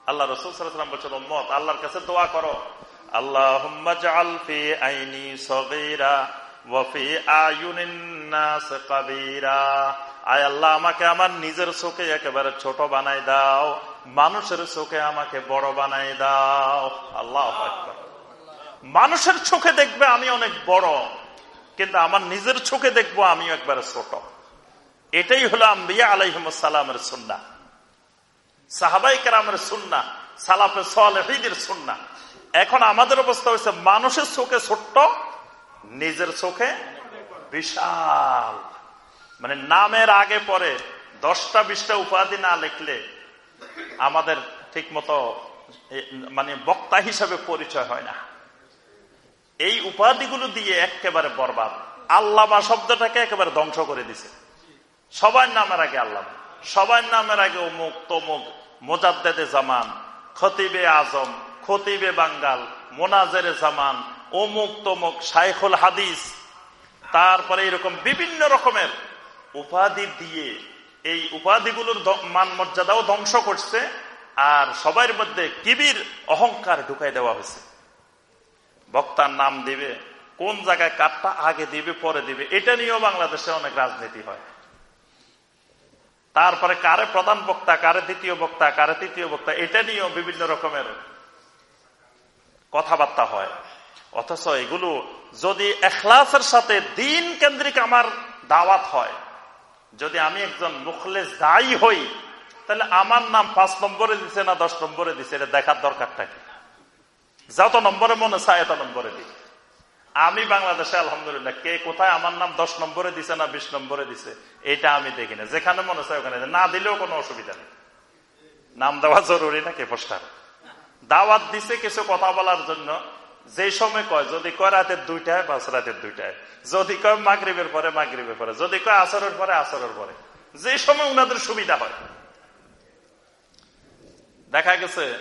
আল্লাহ রসুলাম বলছেন মত আল্লাহর কাছে দোয়া করো। আল্লাহ আইনি আল্লাহ, আমাকে আমার নিজের চোখে একেবারে ছোট বানাই দাও। মানুষের চোখে আমাকে বড় বানাই দাও। আল্লাহ মানুষের চোখে দেখবে আমি অনেক বড়, কিন্তু আমার নিজের চোখে দেখব আমি একবারে ছোট। এটাই হলো আম্বিয়া আলাইহসালামের সুন্না সাহাবাই কেরামের সুন্না সালাফে সালেহিদের সুন্না এখন আমাদের অবস্থা হয়েছে, মানুষের চোখে ছোট্ট, নিজের চোখে বিশাল। মানে নামের আগে পরে দশটা, বিশটা উপাধি না লিখলে আমাদের ঠিক মতো মানে বক্তা হিসাবে পরিচয় হয় না। এই উপাধিগুলো দিয়ে একেবারে বরবাদ। আল্লামা শব্দটাকে একেবারে ধ্বংস করে দিছে। সবার নামের আগে আল্লাহ সবার নামের আগে অমুক, তমুক, মোজাদ্দেদে জামান, খতিবে আজম, খতিবে বাঙ্গাল, মোনাজেরে জামান, অমুক, তমুক, শাইখুল হাদিস। তারপরে এরকম বিভিন্ন রকমের উপাধি দিয়ে এই উপাধিগুলোর মান মর্যাদাও ধ্বংস করছে, আর সবার মধ্যে কিবির অহংকার ঢুকাই দেওয়া হয়েছে। বক্তার নাম দিবে, কোন জায়গায় কাঠটা আগে দিবে, পরে দিবে, এটা নিয়েও বাংলাদেশে অনেক রাজনীতি হয়। তারপরে কারে প্রধান বক্তা, কারে দ্বিতীয় বক্তা, কারে তৃতীয় বক্তা, এটা নিয়েও বিভিন্ন রকমের কথাবার্তা হয়। অথচ এগুলো যদি এখলাসের সাথে দিন কেন্দ্রিক আমার দাওয়াত হয় যদি আমি একজন মুখলেস দায়ী হই, তাহলে আমার নাম পাঁচ নম্বরে দিছে না দশ নম্বরে দিছে? এটা দেখার দরকারটা কি? যত নম্বরে মনে চায় এত নম্বরে দিই। আমি বাংলাদেশে, আলহামদুলিল্লাহ, কে কোথায় আমার নাম দশ নম্বরে দিছে না বিশ নম্বরে দিছে, এটা আমি দেখি না। যেখানে মনে চায় ওখানে। না দিলেও কোনো অসুবিধা নেই। নাম দেওয়া জরুরি না কে পোস্টার? দাওয়াত দিছে কিছু কথা বলার জন্য। যে সময় কয়, যদি কয় রাতের দুইটায় বাস রাতের দুইটায়। যদি কয় মাগরীবের পরে মাগরীবের পরে। যদি কয় আসরের পরে আসরের পরে। যে সময় উনাদের সুবিধা হয়। দেখা গেছে,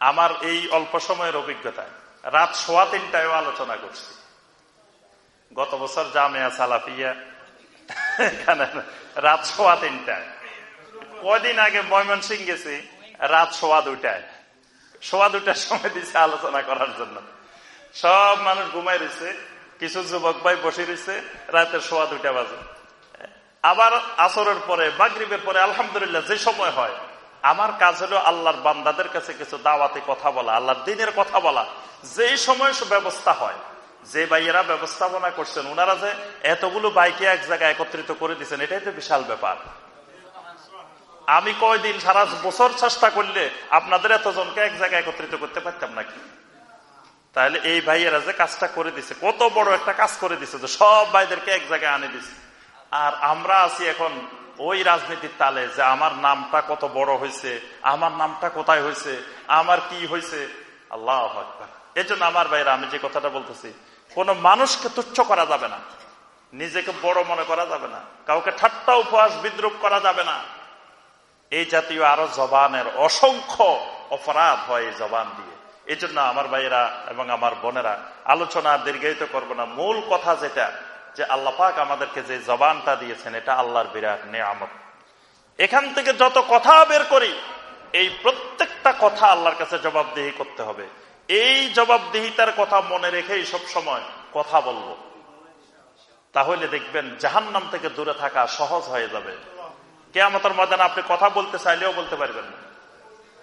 আমার এই অল্প সময়ের অভিজ্ঞতায় রাত সোয়া তিনটায় আলোচনা করছি। গত বছর জামিয়া সালাফিয়া রাত সোয়া তিনটায়। কয়দিন আগে ময়মনসিং গেছি, রাত সোয়া দুইটায়। সোয়া দুটার সময় দিছে আলোচনা করার জন্য। সব মানুষ ঘুমাই রয়েছে, কিছু যুবক ভাই বসে রয়েছে, রাতের সোয়া দুইটা বাজে। আবার আসরের পরে বাগরিবের পরে, আলহামদুলিল্লাহ, যে সময় হয়, আমার কাজ হলো আল্লাহর বান্দাদের কাছে কিছু দাওয়াতে কথা বলা, আল্লাহর দিনের কথা বলা। যেই সময় ব্যবস্থা হয়, যে ভাইয়েরা ব্যবস্থাপনা করছেন, ওনারা যে এতগুলো বাইকে এক জায়গায় একত্রিত করে দিচ্ছেন এটাই তো বিশাল ব্যাপার। আমি কয়দিন সারা বছর চেষ্টা করলে আপনাদের এতজনকে এক জায়গায় একত্রিত করতে পারতাম নাকি? তাহলে এই ভাইয়েরা যে কাজটা করে দিছে, কত বড় একটা কাজ করে দিছে যে সব ভাইদেরকে এক জায়গায় আনে দিছে। আর আমরা আছি এখন ওই রাজনীতির তালে যে আমার নামটা কত বড় হয়েছে, আমার নামটা কোথায় হয়েছে, আমার কি হয়েছে। আল্লাহ এই জন্য আমার ভাইরা আমি যে কথাটা বলতেছি, কোন মানুষকে তুচ্ছ করা যাবে না। নিজেকে বড় মনে করা যাবে না। কাউকে ঠাট্টা উপহাস, বিদ্রুপ করা যাবে না। এই জাতীয় আরও জবানের অসংখ্য অপরাধ হয় জবান দিয়ে। এই জন্য আমার ভাইয়েরা এবং আমার বোনেরা আলোচনা দীর্ঘায়িত করব না। মূল কথা যেটা, যে আল্লাহ পাক আমাদেরকে যে জবানটা দিয়েছেন, এটা আল্লাহর বিরাট নেয়ামত। এখান থেকে যত কথা বের করি, এই প্রত্যেকটা কথা আল্লাহর কাছে জবাবদিহি করতে হবে। এই জবাবদিহিতার কথা মনে রেখেই সব সময় কথা বলব। তাহলে দেখবেন জাহান্নাম থেকে দূরে থাকা সহজ হয়ে যাবে। কেয়ামতের ময়দান আপনি কথা বলতে চাইলেও বলতে পারবেন না।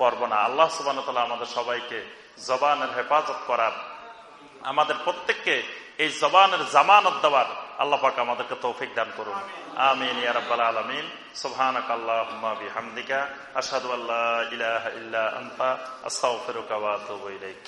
করব না। আল্লাহ সুবান আমাদের সবাইকে জবানের হেফাজত করার, আমাদের প্রত্যেককে এই জবানের জামানত দেওয়ার আল্লাহ পাক আমাদেরকে তৌফিক দান করুন। আমিন ইয়ারাব্বাল আলামিন। সুবহানাক আল্লাহুম্মা বিহামদিকা। আশহাদু আল্লা ইলাহা ইল্লা আনতা। আস্তাগফিরুকা ওয়া আতুবু ইলাইক।